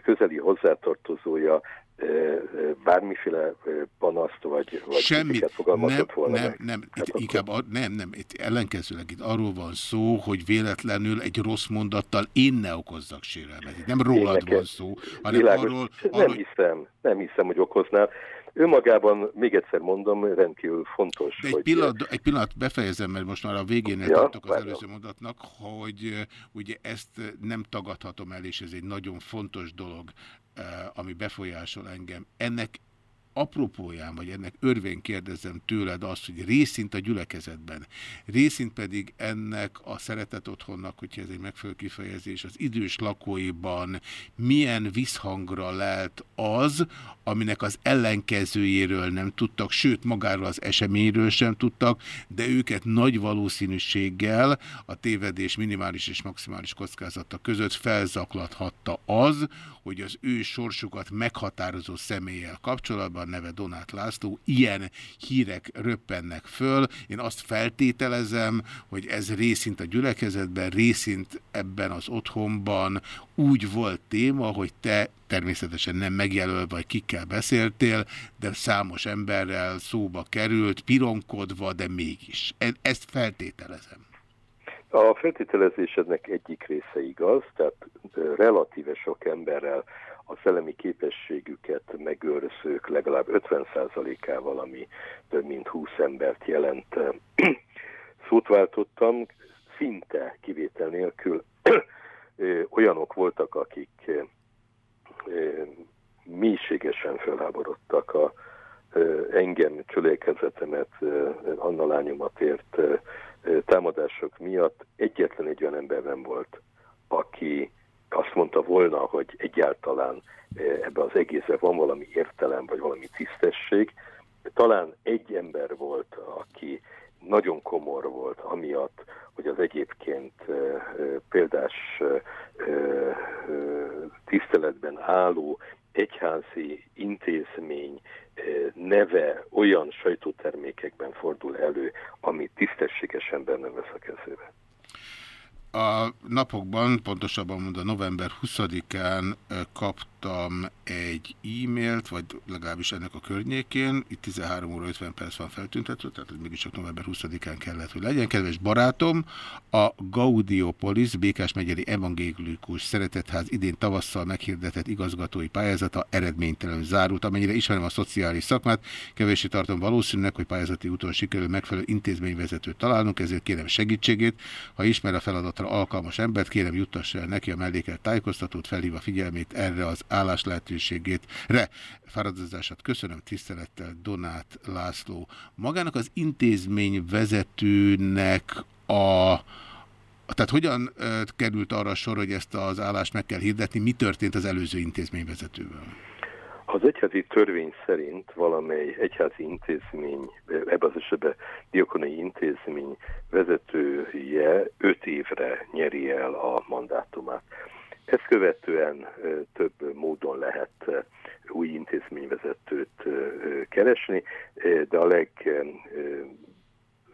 közeli hozzátartozója bármiféle panaszt vagy, vagy Semmit, fogalmazott nem, volna nem, meg. nem, itt Hát inkább a, nem, nem, itt ellenkezőleg itt arról van szó, hogy véletlenül egy rossz mondattal én ne okozzak sérelmet. Itt nem rólad van szó, hanem világos. arról, Nem arról hiszem, nem hiszem, hogy okoznál. Önmagában, még egyszer mondom, rendkívül fontos, De egy hogy... pillanat, egy pillanat befejezem, mert most már a végén Ja, tartok az várom. előző mondatnak, hogy eh, ugye ezt nem tagadhatom el, és ez egy nagyon fontos dolog, eh, ami befolyásol engem. Ennek apropóján, vagy ennek örvén kérdezem tőled azt, hogy részint a gyülekezetben, részint pedig ennek a szeretet otthonnak, hogyha ez egy megfelelő kifejezés, az idős lakóiban milyen visszhangra lelt az, aminek az ellenkezőjéről nem tudtak, sőt magáról az eseményről sem tudtak, de őket nagy valószínűséggel a tévedés minimális és maximális kockázata között felzaklathatta az, hogy az ő sorsukat meghatározó személlyel kapcsolatban, neve Donát László, ilyen hírek röppennek föl. Én azt feltételezem, hogy ez részint a gyülekezetben, részint ebben az otthonban úgy volt téma, hogy te természetesen nem megjelöl, vagy kikkel beszéltél, de számos emberrel szóba került, pironkodva, de mégis. E- Ezt feltételezem. A feltételezésednek egyik része igaz, tehát relatíve sok emberrel a szellemi képességüket megőrzők legalább 50%-ával, ami több mint 20 embert jelent, szót váltottam, szinte kivétel nélkül. Olyanok voltak, akik mélységesen felháborodtak a engem, csölékezetemet, Anna lányomat ért támadások miatt. Egyetlen egy olyan ember nem volt, aki azt mondta volna, hogy egyáltalán ö, ebbe az egészben van valami értelem, vagy valami tisztesség. Talán egy ember volt, aki nagyon komor volt, amiatt, hogy az egyébként ö, ö, példás tiszteletben álló egyházi intézmény neve olyan sajtótermékekben fordul elő, ami tisztességes ember nem vesz a kezébe. A napokban, pontosabban mondva november 20-án ö, kaptam egy e-mailt, vagy legalábbis ennek a környékén, itt 13 óra 50 perc van feltüntetve, tehát hogy mégiscsak november 20-án kellett, hogy legyen. Kedves barátom, a Gaudiopolis Békás megyeri evangélikus szeretetház idén tavasszal meghirdetett igazgatói pályázata eredménytelenül zárult, amennyire ismerem a szociális szakmát, kevéssé tartom valószínűleg, hogy pályázati úton sikerül megfelelő intézményvezetőt találnunk, ezért kérem segítségét, ha ismer a feladatra munkára alkalmas embert, kérem juttassa el neki a mellékelt tájékoztatót, felhívva figyelmét erre az állás lehetőségét. Re, fáradozását köszönöm, tisztelettel Donát László. Magának az intézmény vezetőnek a tehát hogyan került arra sor, hogy ezt az állást meg kell hirdetni? Mi történt az előző intézményvezetővel? Az egyházi törvény szerint valamely egyházi intézmény, ebben az esetben diakonai intézmény vezetője öt évre nyeri el a mandátumát. Ezt követően több módon lehet új intézményvezetőt keresni, de a leg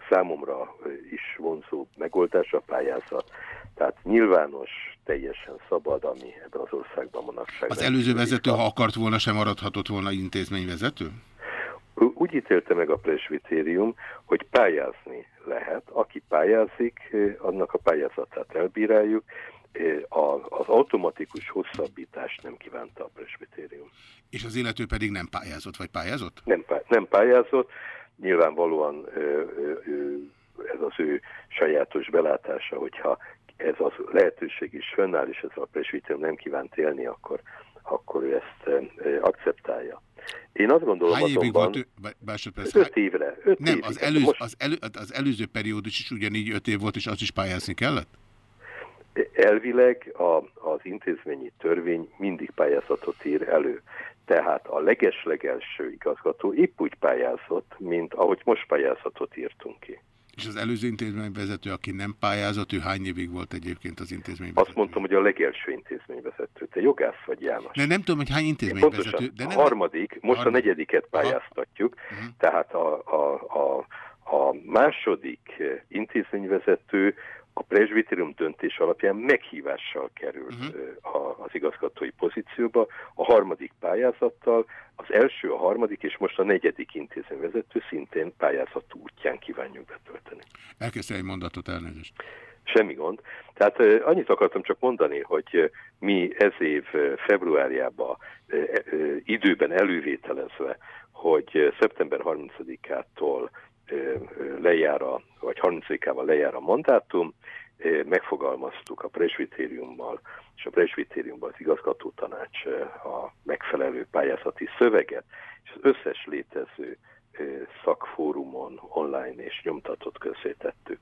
számomra is vonzó megoldás a pályázat. Tehát nyilvános, teljesen szabad, ami ebben az országban manapság. Az előző vezető, ha akart volna, sem maradhatott volna intézményvezető? Úgy ítélte meg a presbitérium, hogy pályázni lehet. Aki pályázik, annak a pályázatát elbíráljuk. Az automatikus hosszabbítást nem kívánta a presbitérium. És az illető pedig nem pályázott, vagy pályázott? Nem, nem pályázott nyilvánvalóan ez az ő sajátos belátása, hogyha ez az lehetőség is fönnáll, és ez a presbitérium nem kívánt élni, akkor, akkor ő ezt akceptálja. Én azt gondolom Hány évig azonban, volt, másodperc, öt évre. Öt nem, évig. az, előz, Most az, elő, az előző periódus is ugyanígy öt év volt, és azt is pályázni kellett? elvileg a, az intézményi törvény mindig pályázatot ír elő. Tehát a legeslegelső igazgató épp úgy pályázott, mint ahogy most pályázatot írtunk ki. És az előző intézményvezető, aki nem pályázott, ő hány évig volt egyébként az intézményvezető? Azt mondtam, hogy a legelső intézményvezető. Te jogász vagy, János? De nem tudom, hogy hány intézményvezető. Pontosan, de nem... a harmadik, most harmadik. a negyediket pályáztatjuk, uh -huh. tehát a, a, a, a második intézményvezető a presbitérium döntés alapján meghívással került uh -huh. az igazgatói pozícióba, a harmadik pályázattal, az első, a harmadik és most a negyedik intézményvezető szintén pályázat útján kívánjuk betölteni. Elkezdte egy mondatot, elnézést. Semmi gond. Tehát annyit akartam csak mondani, hogy mi ez év februárjában időben elővételezve, hogy szeptember 30-ától lejár a, vagy 30-ával lejár a mandátum, megfogalmaztuk a presbitériummal, és a presbitériumban az igazgató tanács a megfelelő pályázati szöveget, és az összes létező szakfórumon online és nyomtatott közzétettük.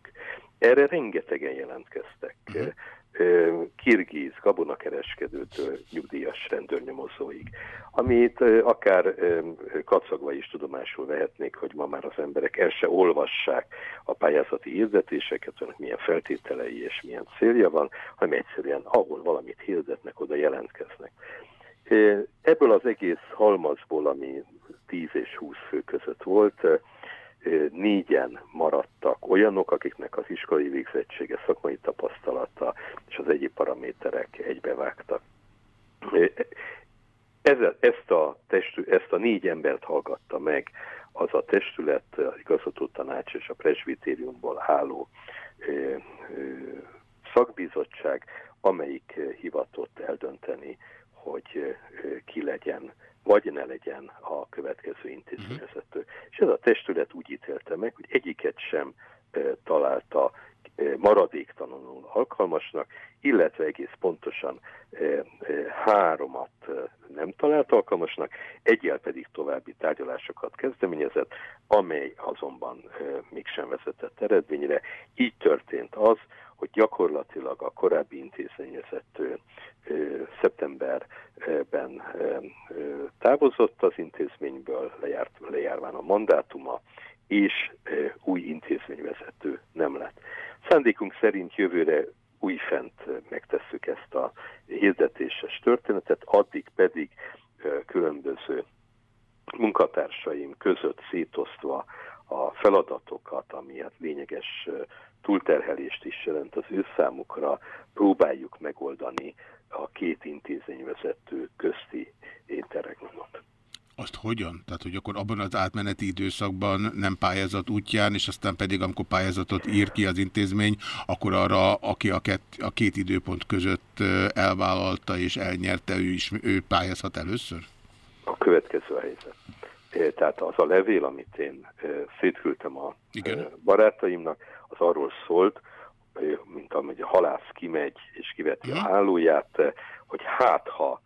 Erre rengetegen jelentkeztek. Uh -huh kirgíz gabonakereskedőtől nyugdíjas rendőrnyomozóig, amit akár kacagva is tudomásul vehetnék, hogy ma már az emberek el se olvassák a pályázati hirdetéseket, hogy milyen feltételei és milyen célja van, hanem egyszerűen ahol valamit hirdetnek, oda jelentkeznek. Ebből az egész halmazból, ami 10 és 20 fő között volt, négyen maradtak olyanok, akiknek az iskolai végzettsége, szakmai tapasztalata és az egyéb paraméterek egybevágtak. ezt, a testü, ezt a négy embert hallgatta meg az a testület, az igazgató tanács és a presbitériumból álló szakbizottság, amelyik hivatott eldönteni, hogy ki legyen vagy ne legyen a következő intézményvezető. Uh -huh. És ez a testület úgy ítélte meg, hogy egyiket sem e, találta e, maradéktalanul alkalmasnak, illetve egész pontosan e, e, háromat e, nem talált alkalmasnak, egyel pedig további tárgyalásokat kezdeményezett, amely azonban e, mégsem vezetett eredményre. Így történt az, hogy gyakorlatilag a korábbi intézményvezető szeptemberben távozott az intézményből, lejárt, lejárván a mandátuma, és új intézményvezető nem lett. Szándékunk szerint jövőre újfent megtesszük ezt a hirdetéses történetet, addig pedig különböző munkatársaim között szétosztva a feladatokat, ami hát lényeges túlterhelést is jelent az ő számukra, próbáljuk megoldani a két intézményvezető közti interregnumot. Azt hogyan? Tehát, hogy akkor abban az átmeneti időszakban nem pályázat útján, és aztán pedig, amikor pályázatot ír ki az intézmény, akkor arra, aki a, két, a két időpont között elvállalta és elnyerte, ő is ő pályázhat először? A következő helyzet. Tehát az a levél, amit én szétküldtem a Igen. barátaimnak, az arról szólt, mint amely a halász kimegy és kiveti a hálóját, hogy hát ha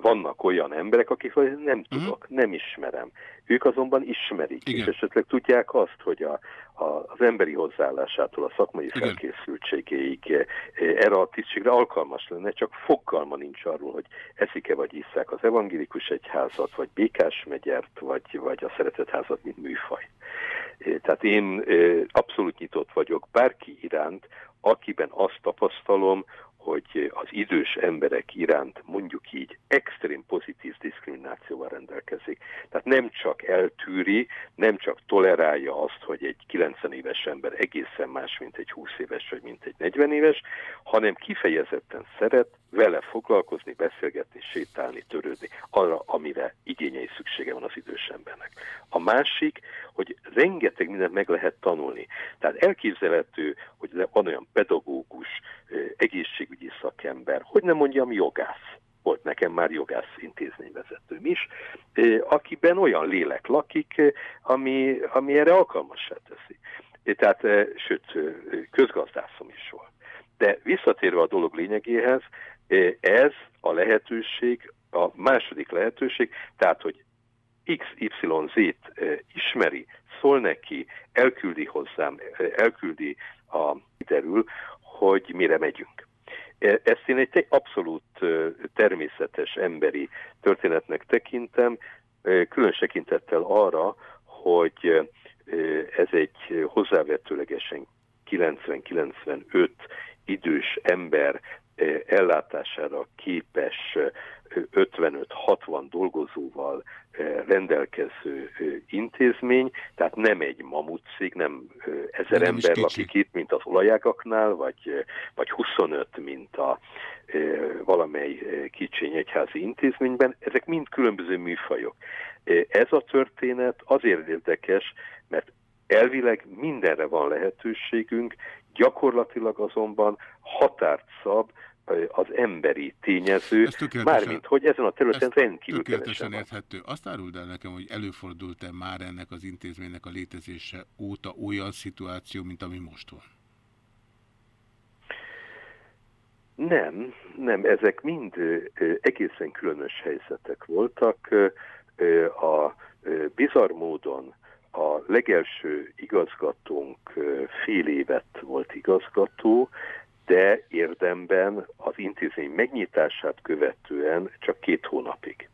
vannak olyan emberek, akik hogy nem tudok, nem ismerem. Ők azonban ismerik, Igen. és esetleg tudják azt, hogy a, a, az emberi hozzáállásától a szakmai felkészültségéig eh, erre a tisztségre alkalmas lenne, csak fogalma nincs arról, hogy eszik-e vagy isszák az evangélikus egyházat, vagy Békás megyert, vagy, vagy a szeretetházat, mint műfaj. Eh, Tehát én eh, abszolút nyitott vagyok bárki iránt, akiben azt tapasztalom, hogy az idős emberek iránt mondjuk így extrém pozitív diszkriminációval rendelkezik. Tehát nem csak eltűri, nem csak tolerálja azt, hogy egy 90 éves ember egészen más, mint egy 20 éves vagy mint egy 40 éves, hanem kifejezetten szeret vele foglalkozni, beszélgetni, sétálni, törődni, arra, amire igényei szüksége van az idős embernek. A másik, hogy rengeteg mindent meg lehet tanulni. Tehát elképzelhető, hogy van olyan pedagógus, egészségügyi szakember, hogy nem mondjam jogász, volt nekem már jogász intézményvezetőm is, akiben olyan lélek lakik, ami, ami erre alkalmassá teszi. Eh, Tehát, eh, sőt, közgazdászom is volt. De visszatérve a dolog lényegéhez, ez a lehetőség, a második lehetőség, tehát, hogy XYZ-t ismeri, szól neki, elküldi hozzám, elküldi a derül, hogy mire megyünk. Ezt én egy abszolút természetes emberi történetnek tekintem, különös tekintettel arra, hogy ez egy hozzávetőlegesen 90-95 idős ember ellátására képes eh, 55-60 dolgozóval rendelkező intézmény, tehát nem egy mamut cég, nem ezer Nem ember lakik itt, mint az olajágaknál, vagy, vagy 25, mint a valamely kicsiny egyházi intézményben. Ezek mind különböző műfajok. Ez a történet azért érdekes, mert elvileg mindenre van lehetőségünk, gyakorlatilag azonban határt szab az emberi tényező, mármint hogy ezen a területen rendkívül tökéletesen érthető. Azt áruld el nekem, hogy előfordult-e már ennek az intézménynek a létezése óta olyan szituáció, mint ami most van? Nem, nem, ezek mind egészen különös helyzetek voltak. A bizarr módon a legelső igazgatónk fél évet volt igazgató, de érdemben az intézmény megnyitását követően csak két hónapig.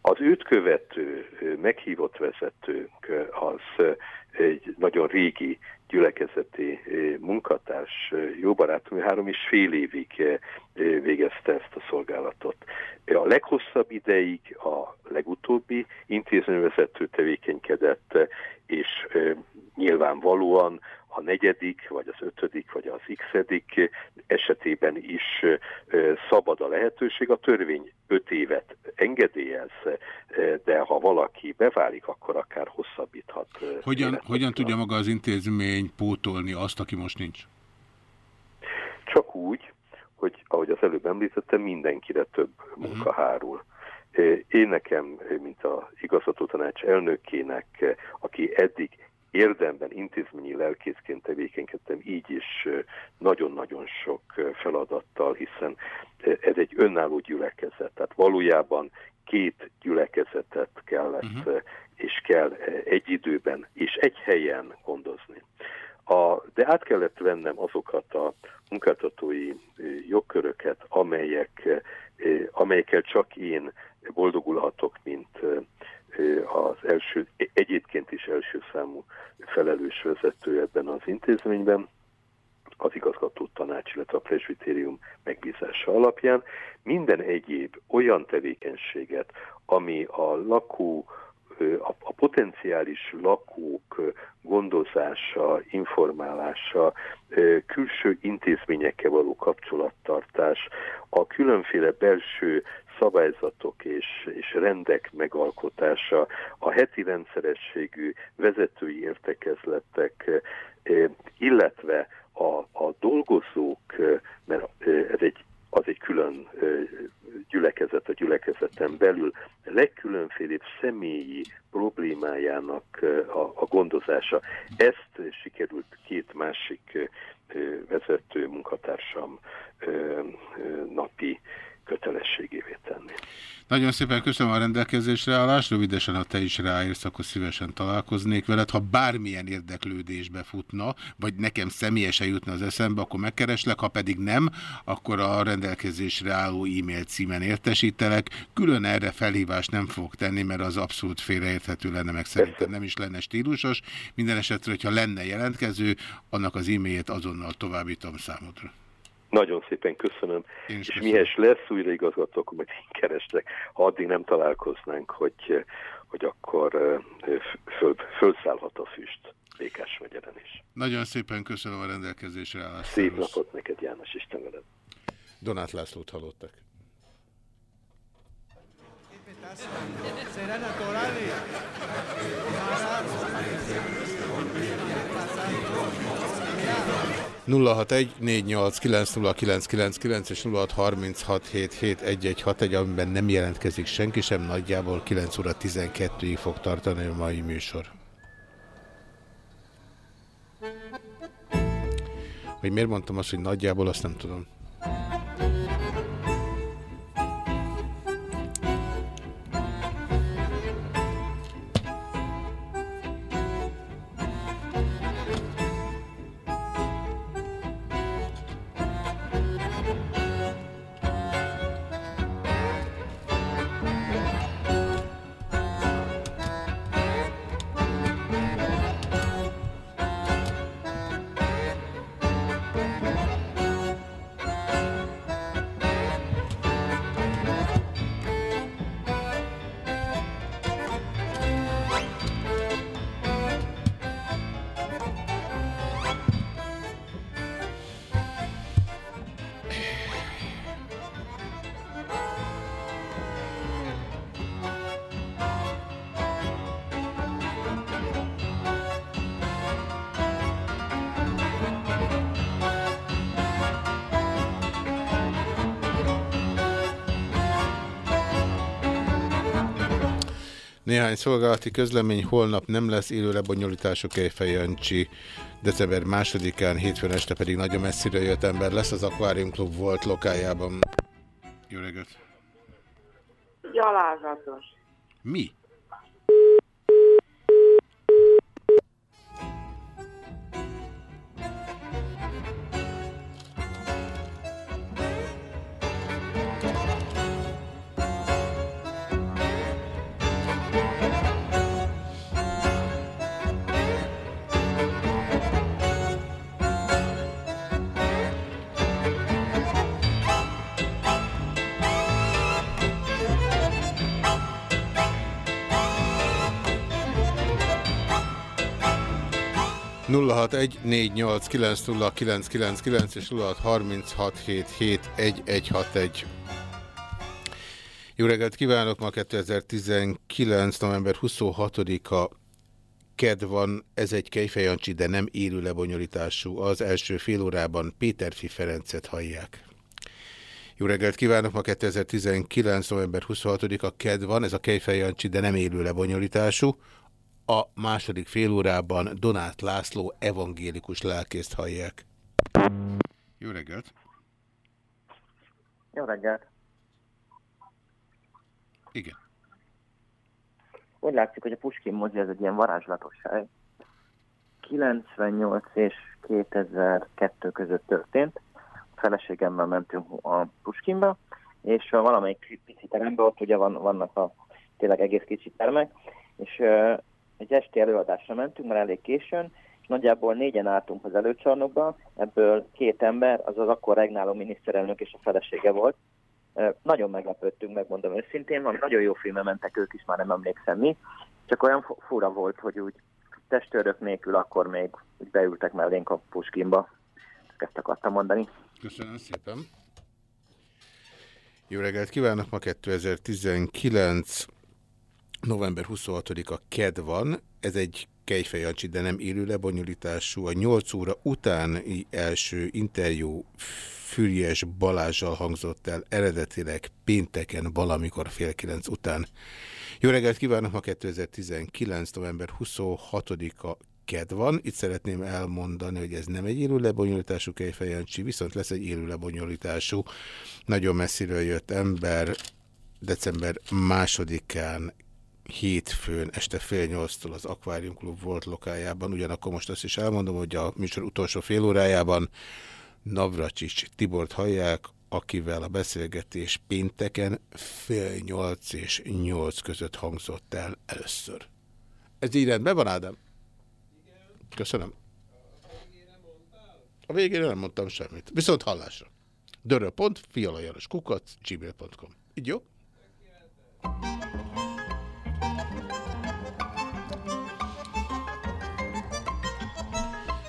Az őt követő meghívott vezetőnk az egy nagyon régi gyülekezeti munkatárs, jó barátom, három és fél évig végezte ezt a szolgálatot. A leghosszabb ideig a legutóbbi intézményvezető tevékenykedett, és nyilvánvalóan a negyedik, vagy az ötödik, vagy az x esetében is szabad a lehetőség. A törvény öt évet engedélyez, de ha valaki beválik, akkor akár hosszabbíthat. Hogyan, hogyan tudja maga az intézmény pótolni azt, aki most nincs? Csak úgy, hogy ahogy az előbb említettem, mindenkire több munka hárul. Én nekem, mint a igazgató tanács elnökének, aki eddig érdemben intézményi lelkészként tevékenykedtem, így is nagyon-nagyon sok feladattal, hiszen ez egy önálló gyülekezet. Tehát valójában két gyülekezetet kellett eh, és kell egy időben és egy helyen gondozni. A, de át kellett vennem azokat a munkáltatói jogköröket, amelyek, amelyekkel csak én boldogulhatok, mint az első, egyébként is első számú felelős vezető ebben az intézményben, az igazgató tanács, illetve a presbitérium megbízása alapján. Minden egyéb olyan tevékenységet, ami a lakó a, potenciális lakók gondozása, informálása, külső intézményekkel való kapcsolattartás, a különféle belső szabályzatok és, és rendek megalkotása, a heti rendszerességű vezetői értekezletek, ö, illetve a, a dolgozók, ö, mert ö, ez egy, az egy külön gyülekezet a gyülekezeten belül legkülönfélébb személyi problémájának a, a gondozása. Ezt sikerült két másik vezető munkatársam napi kötelességévé tenni. Nagyon szépen köszönöm a rendelkezésre állást, rövidesen, ha te is ráérsz, akkor szívesen találkoznék veled. Ha bármilyen érdeklődésbe futna, vagy nekem személyesen jutna az eszembe, akkor megkereslek, ha pedig nem, akkor a rendelkezésre álló e-mail címen értesítelek. Külön erre felhívást nem fogok tenni, mert az abszolút félreérthető lenne, meg szerintem nem is lenne stílusos. Minden esetre, hogyha lenne jelentkező, annak az e-mailjét azonnal továbbítom számodra. Nagyon szépen köszönöm, és köszönöm. mihez lesz újra igazgató, akkor majd én kerestek, ha addig nem találkoznánk, hogy, hogy akkor föl, fölszállhat a füst Békás megyeren is. Nagyon szépen köszönöm a rendelkezésre állást. Szép napot neked, János, Isten veled. Donát Lászlót hallottak. Será natural. 061 489 és 0636771161, amiben nem jelentkezik senki sem, nagyjából 9 óra 12-ig fog tartani a mai műsor. Hogy miért mondtam azt, hogy nagyjából, azt nem tudom. Néhány szolgálati közlemény, holnap nem lesz élő lebonyolítású Kejfej Jancsi, december másodikán, hétfőn este pedig nagyon messzire jött ember lesz az Aquarium Club volt lokájában. Jó reggelt! Gyalázatos. Mi? 0614890999 és 0636771161. Jó reggelt kívánok! Ma 2019. november 26-a ked van, ez egy Kejfejancsi, de nem élő lebonyolítású. Az első fél órában Péterfi Ferencet hallják. Jó reggelt kívánok! Ma 2019. november 26-a ked van, ez a Kejfejancsi, de nem élő lebonyolítású. A második félórában Donát László evangélikus lelkészt hallják. Jó reggelt! Jó reggelt! Igen. Úgy látszik, hogy a Puskin mozi ez egy ilyen varázslatos hely. 98 és 2002 között történt. A feleségemmel mentünk a Puskinba, és valamelyik pici teremben ott ugye van, vannak a tényleg egész kicsi termek, és egy esti előadásra mentünk, mert elég későn, és nagyjából négyen álltunk az előcsarnokba, ebből két ember, az az akkor regnáló miniszterelnök és a felesége volt. Nagyon meglepődtünk, megmondom őszintén, van, nagyon jó filme mentek ők is, már nem emlékszem mi, csak olyan fura volt, hogy úgy testőrök nélkül akkor még úgy beültek mellénk a Puskinba. Ezt akartam mondani. Köszönöm szépen. Jó reggelt kívánok! Ma 2019 november 26-a KED van, ez egy Kejfejancsi, de nem élő lebonyolítású. A 8 óra utáni első interjú Füriyes Balázsjal hangzott el eredetileg pénteken valamikor fél kilenc után. Jó reggelt kívánok, ma 2019. november 26-a ked van. Itt szeretném elmondani, hogy ez nem egy élő lebonyolítású kejfejancsi, viszont lesz egy élő lebonyolítású. Nagyon messziről jött ember, december másodikán hétfőn este fél nyolctól az Aquarium Club volt lokájában. Ugyanakkor most azt is elmondom, hogy a műsor utolsó fél órájában Navracsics Tibort hallják, akivel a beszélgetés pénteken fél nyolc és nyolc között hangzott el először. Ez így rendben van, Ádám? Köszönöm. A végére nem mondtam semmit. Viszont hallásra. Dörö.pont, fialajanos kukac, gmail.com. Így jó? nulla hat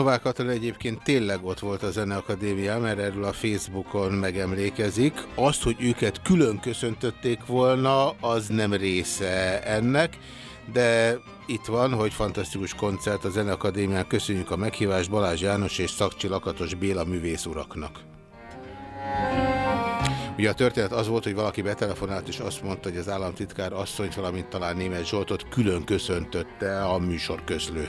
Novák Katalin egyébként tényleg ott volt a Zeneakadémia, mert erről a Facebookon megemlékezik. Azt, hogy őket külön köszöntötték volna, az nem része ennek, de itt van, hogy fantasztikus koncert a Zeneakadémián. Köszönjük a meghívást Balázs János és Szakcsi Lakatos Béla művész uraknak. Ugye a történet az volt, hogy valaki betelefonált, és azt mondta, hogy az államtitkár asszonyt, valamint talán német Zsoltot külön köszöntötte a műsor közlő.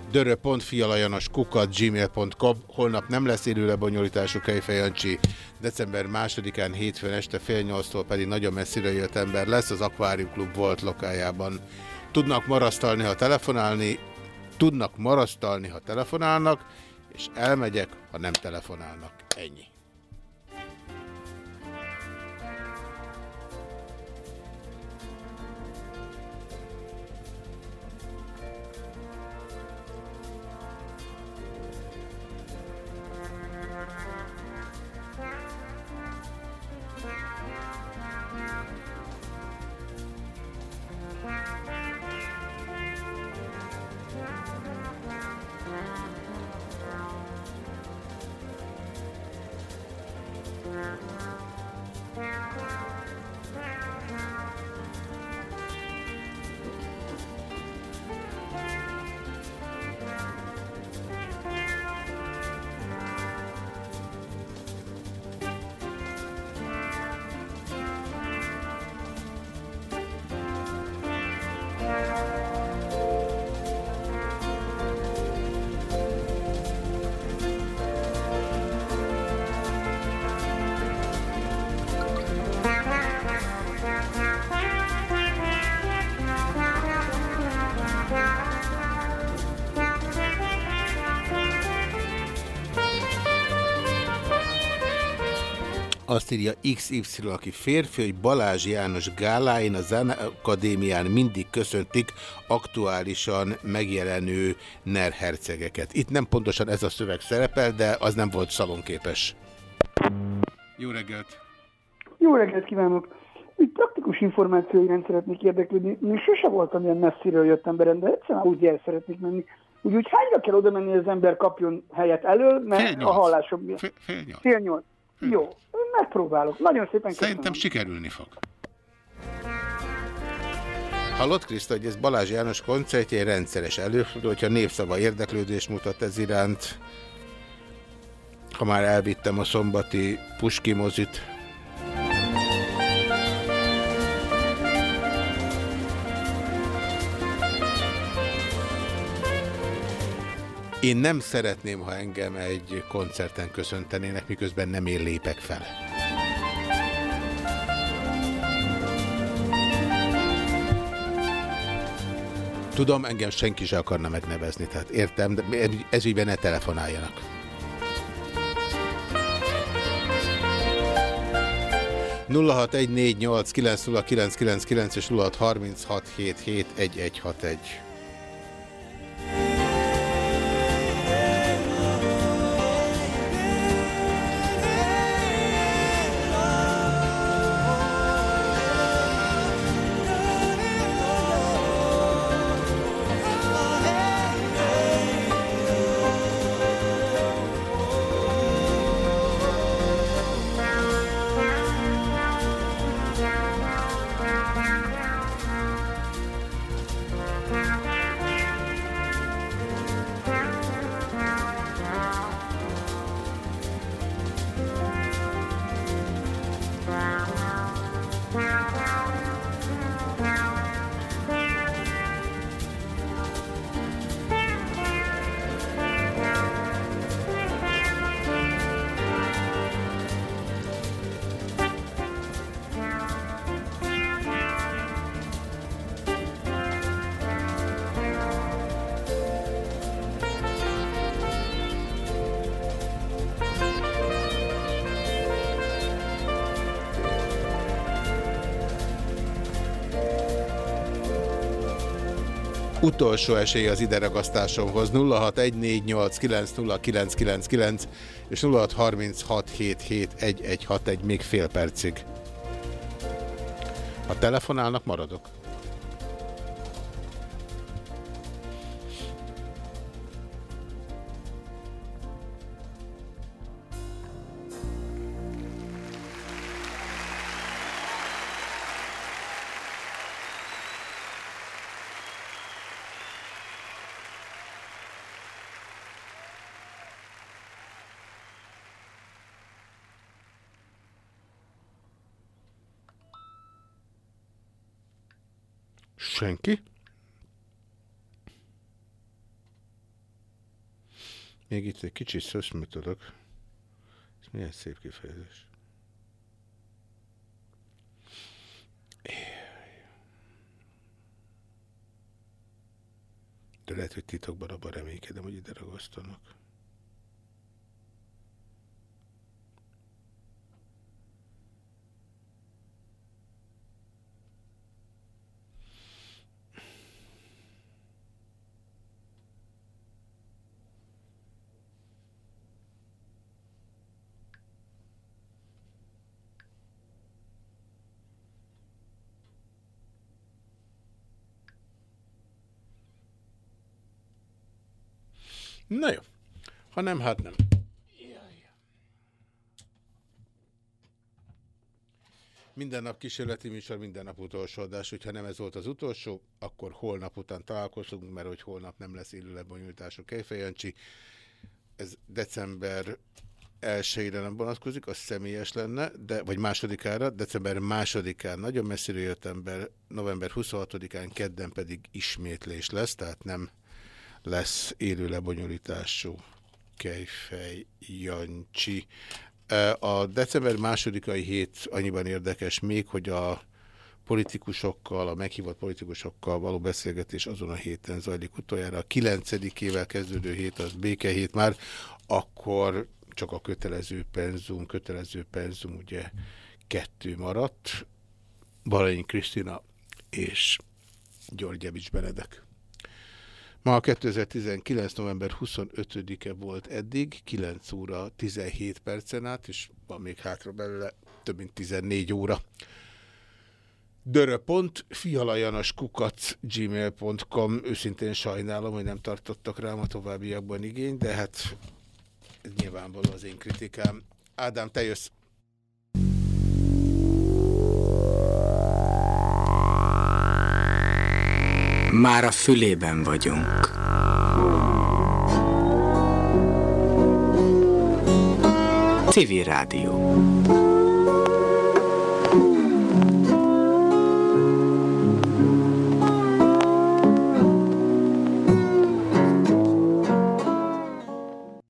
dörö.fialajanos kukat gmail.com Holnap nem lesz élő lebonyolítású Kejfejancsi. December másodikán hétfőn este fél nyolctól pedig nagyon messzire jött ember lesz az Aquarium Club volt lokájában. Tudnak marasztalni, ha telefonálni, tudnak marasztalni, ha telefonálnak, és elmegyek, ha nem telefonálnak. Ennyi. Azt írja XY, aki férfi, hogy Balázs János gáláin a Akadémián mindig köszöntik aktuálisan megjelenő NER hercegeket. Itt nem pontosan ez a szöveg szerepel, de az nem volt szalonképes. Jó reggelt! Jó reggelt kívánok! Úgy praktikus információ iránt szeretnék érdeklődni. Még sose voltam ilyen messziről jött emberen, de egyszerűen úgy el szeretnék menni. Úgyhogy hányra kell oda menni, hogy az ember kapjon helyet elől, mert Fél a nyolc. hallásom miatt. Fél, fél nyolc. Fél nyolc. Jó, megpróbálok. Nagyon szépen köszönöm. Szerintem sikerülni fog. Hallott Kriszta, hogy ez Balázs János koncertje egy rendszeres előfordul, hogyha népszava érdeklődést mutat ez iránt. Ha már elvittem a szombati Puski mozit. Én nem szeretném, ha engem egy koncerten köszöntenének, miközben nem én lépek fel. Tudom, engem senki se akarna megnevezni, tehát értem, de ez ezügyben ne telefonáljanak. 061-877-0877 0614890999 és 0636771161. Utolsó esély az ideragasztásomhoz 0614890999 és 0636771161 még fél percig. Ha telefonálnak, maradok. Senki? Még itt egy kicsit szöszmötölök. Ez milyen szép kifejezés. De lehet, hogy titokban abban reménykedem, hogy ide ragasztanak. Na jó. Ha nem, hát nem. Minden nap kísérleti műsor, minden nap utolsó adás. Hogyha nem ez volt az utolsó, akkor holnap után találkozunk, mert hogy holnap nem lesz élő lebonyolítású Kejfejancsi. Ez december elsőre nem vonatkozik, az személyes lenne, de, vagy másodikára, december másodikán nagyon messziről jött ember, november 26-án, kedden pedig ismétlés lesz, tehát nem lesz élő lebonyolítású Kejfej Jancsi. A december másodikai hét annyiban érdekes még, hogy a politikusokkal, a meghívott politikusokkal való beszélgetés azon a héten zajlik utoljára. A kilencedik évvel kezdődő hét az békehét már, akkor csak a kötelező penzum, kötelező penzum ugye kettő maradt, Balanyi Krisztina és Györgyevics Benedek. Ma a 2019. november 25-e volt eddig, 9 óra 17 percen át, és van még hátra belőle több mint 14 óra. kukac gmail.com Őszintén sajnálom, hogy nem tartottak rám a továbbiakban igény, de hát ez nyilvánvaló az én kritikám. Ádám, te jössz. Már a fülében vagyunk. Civil Rádió.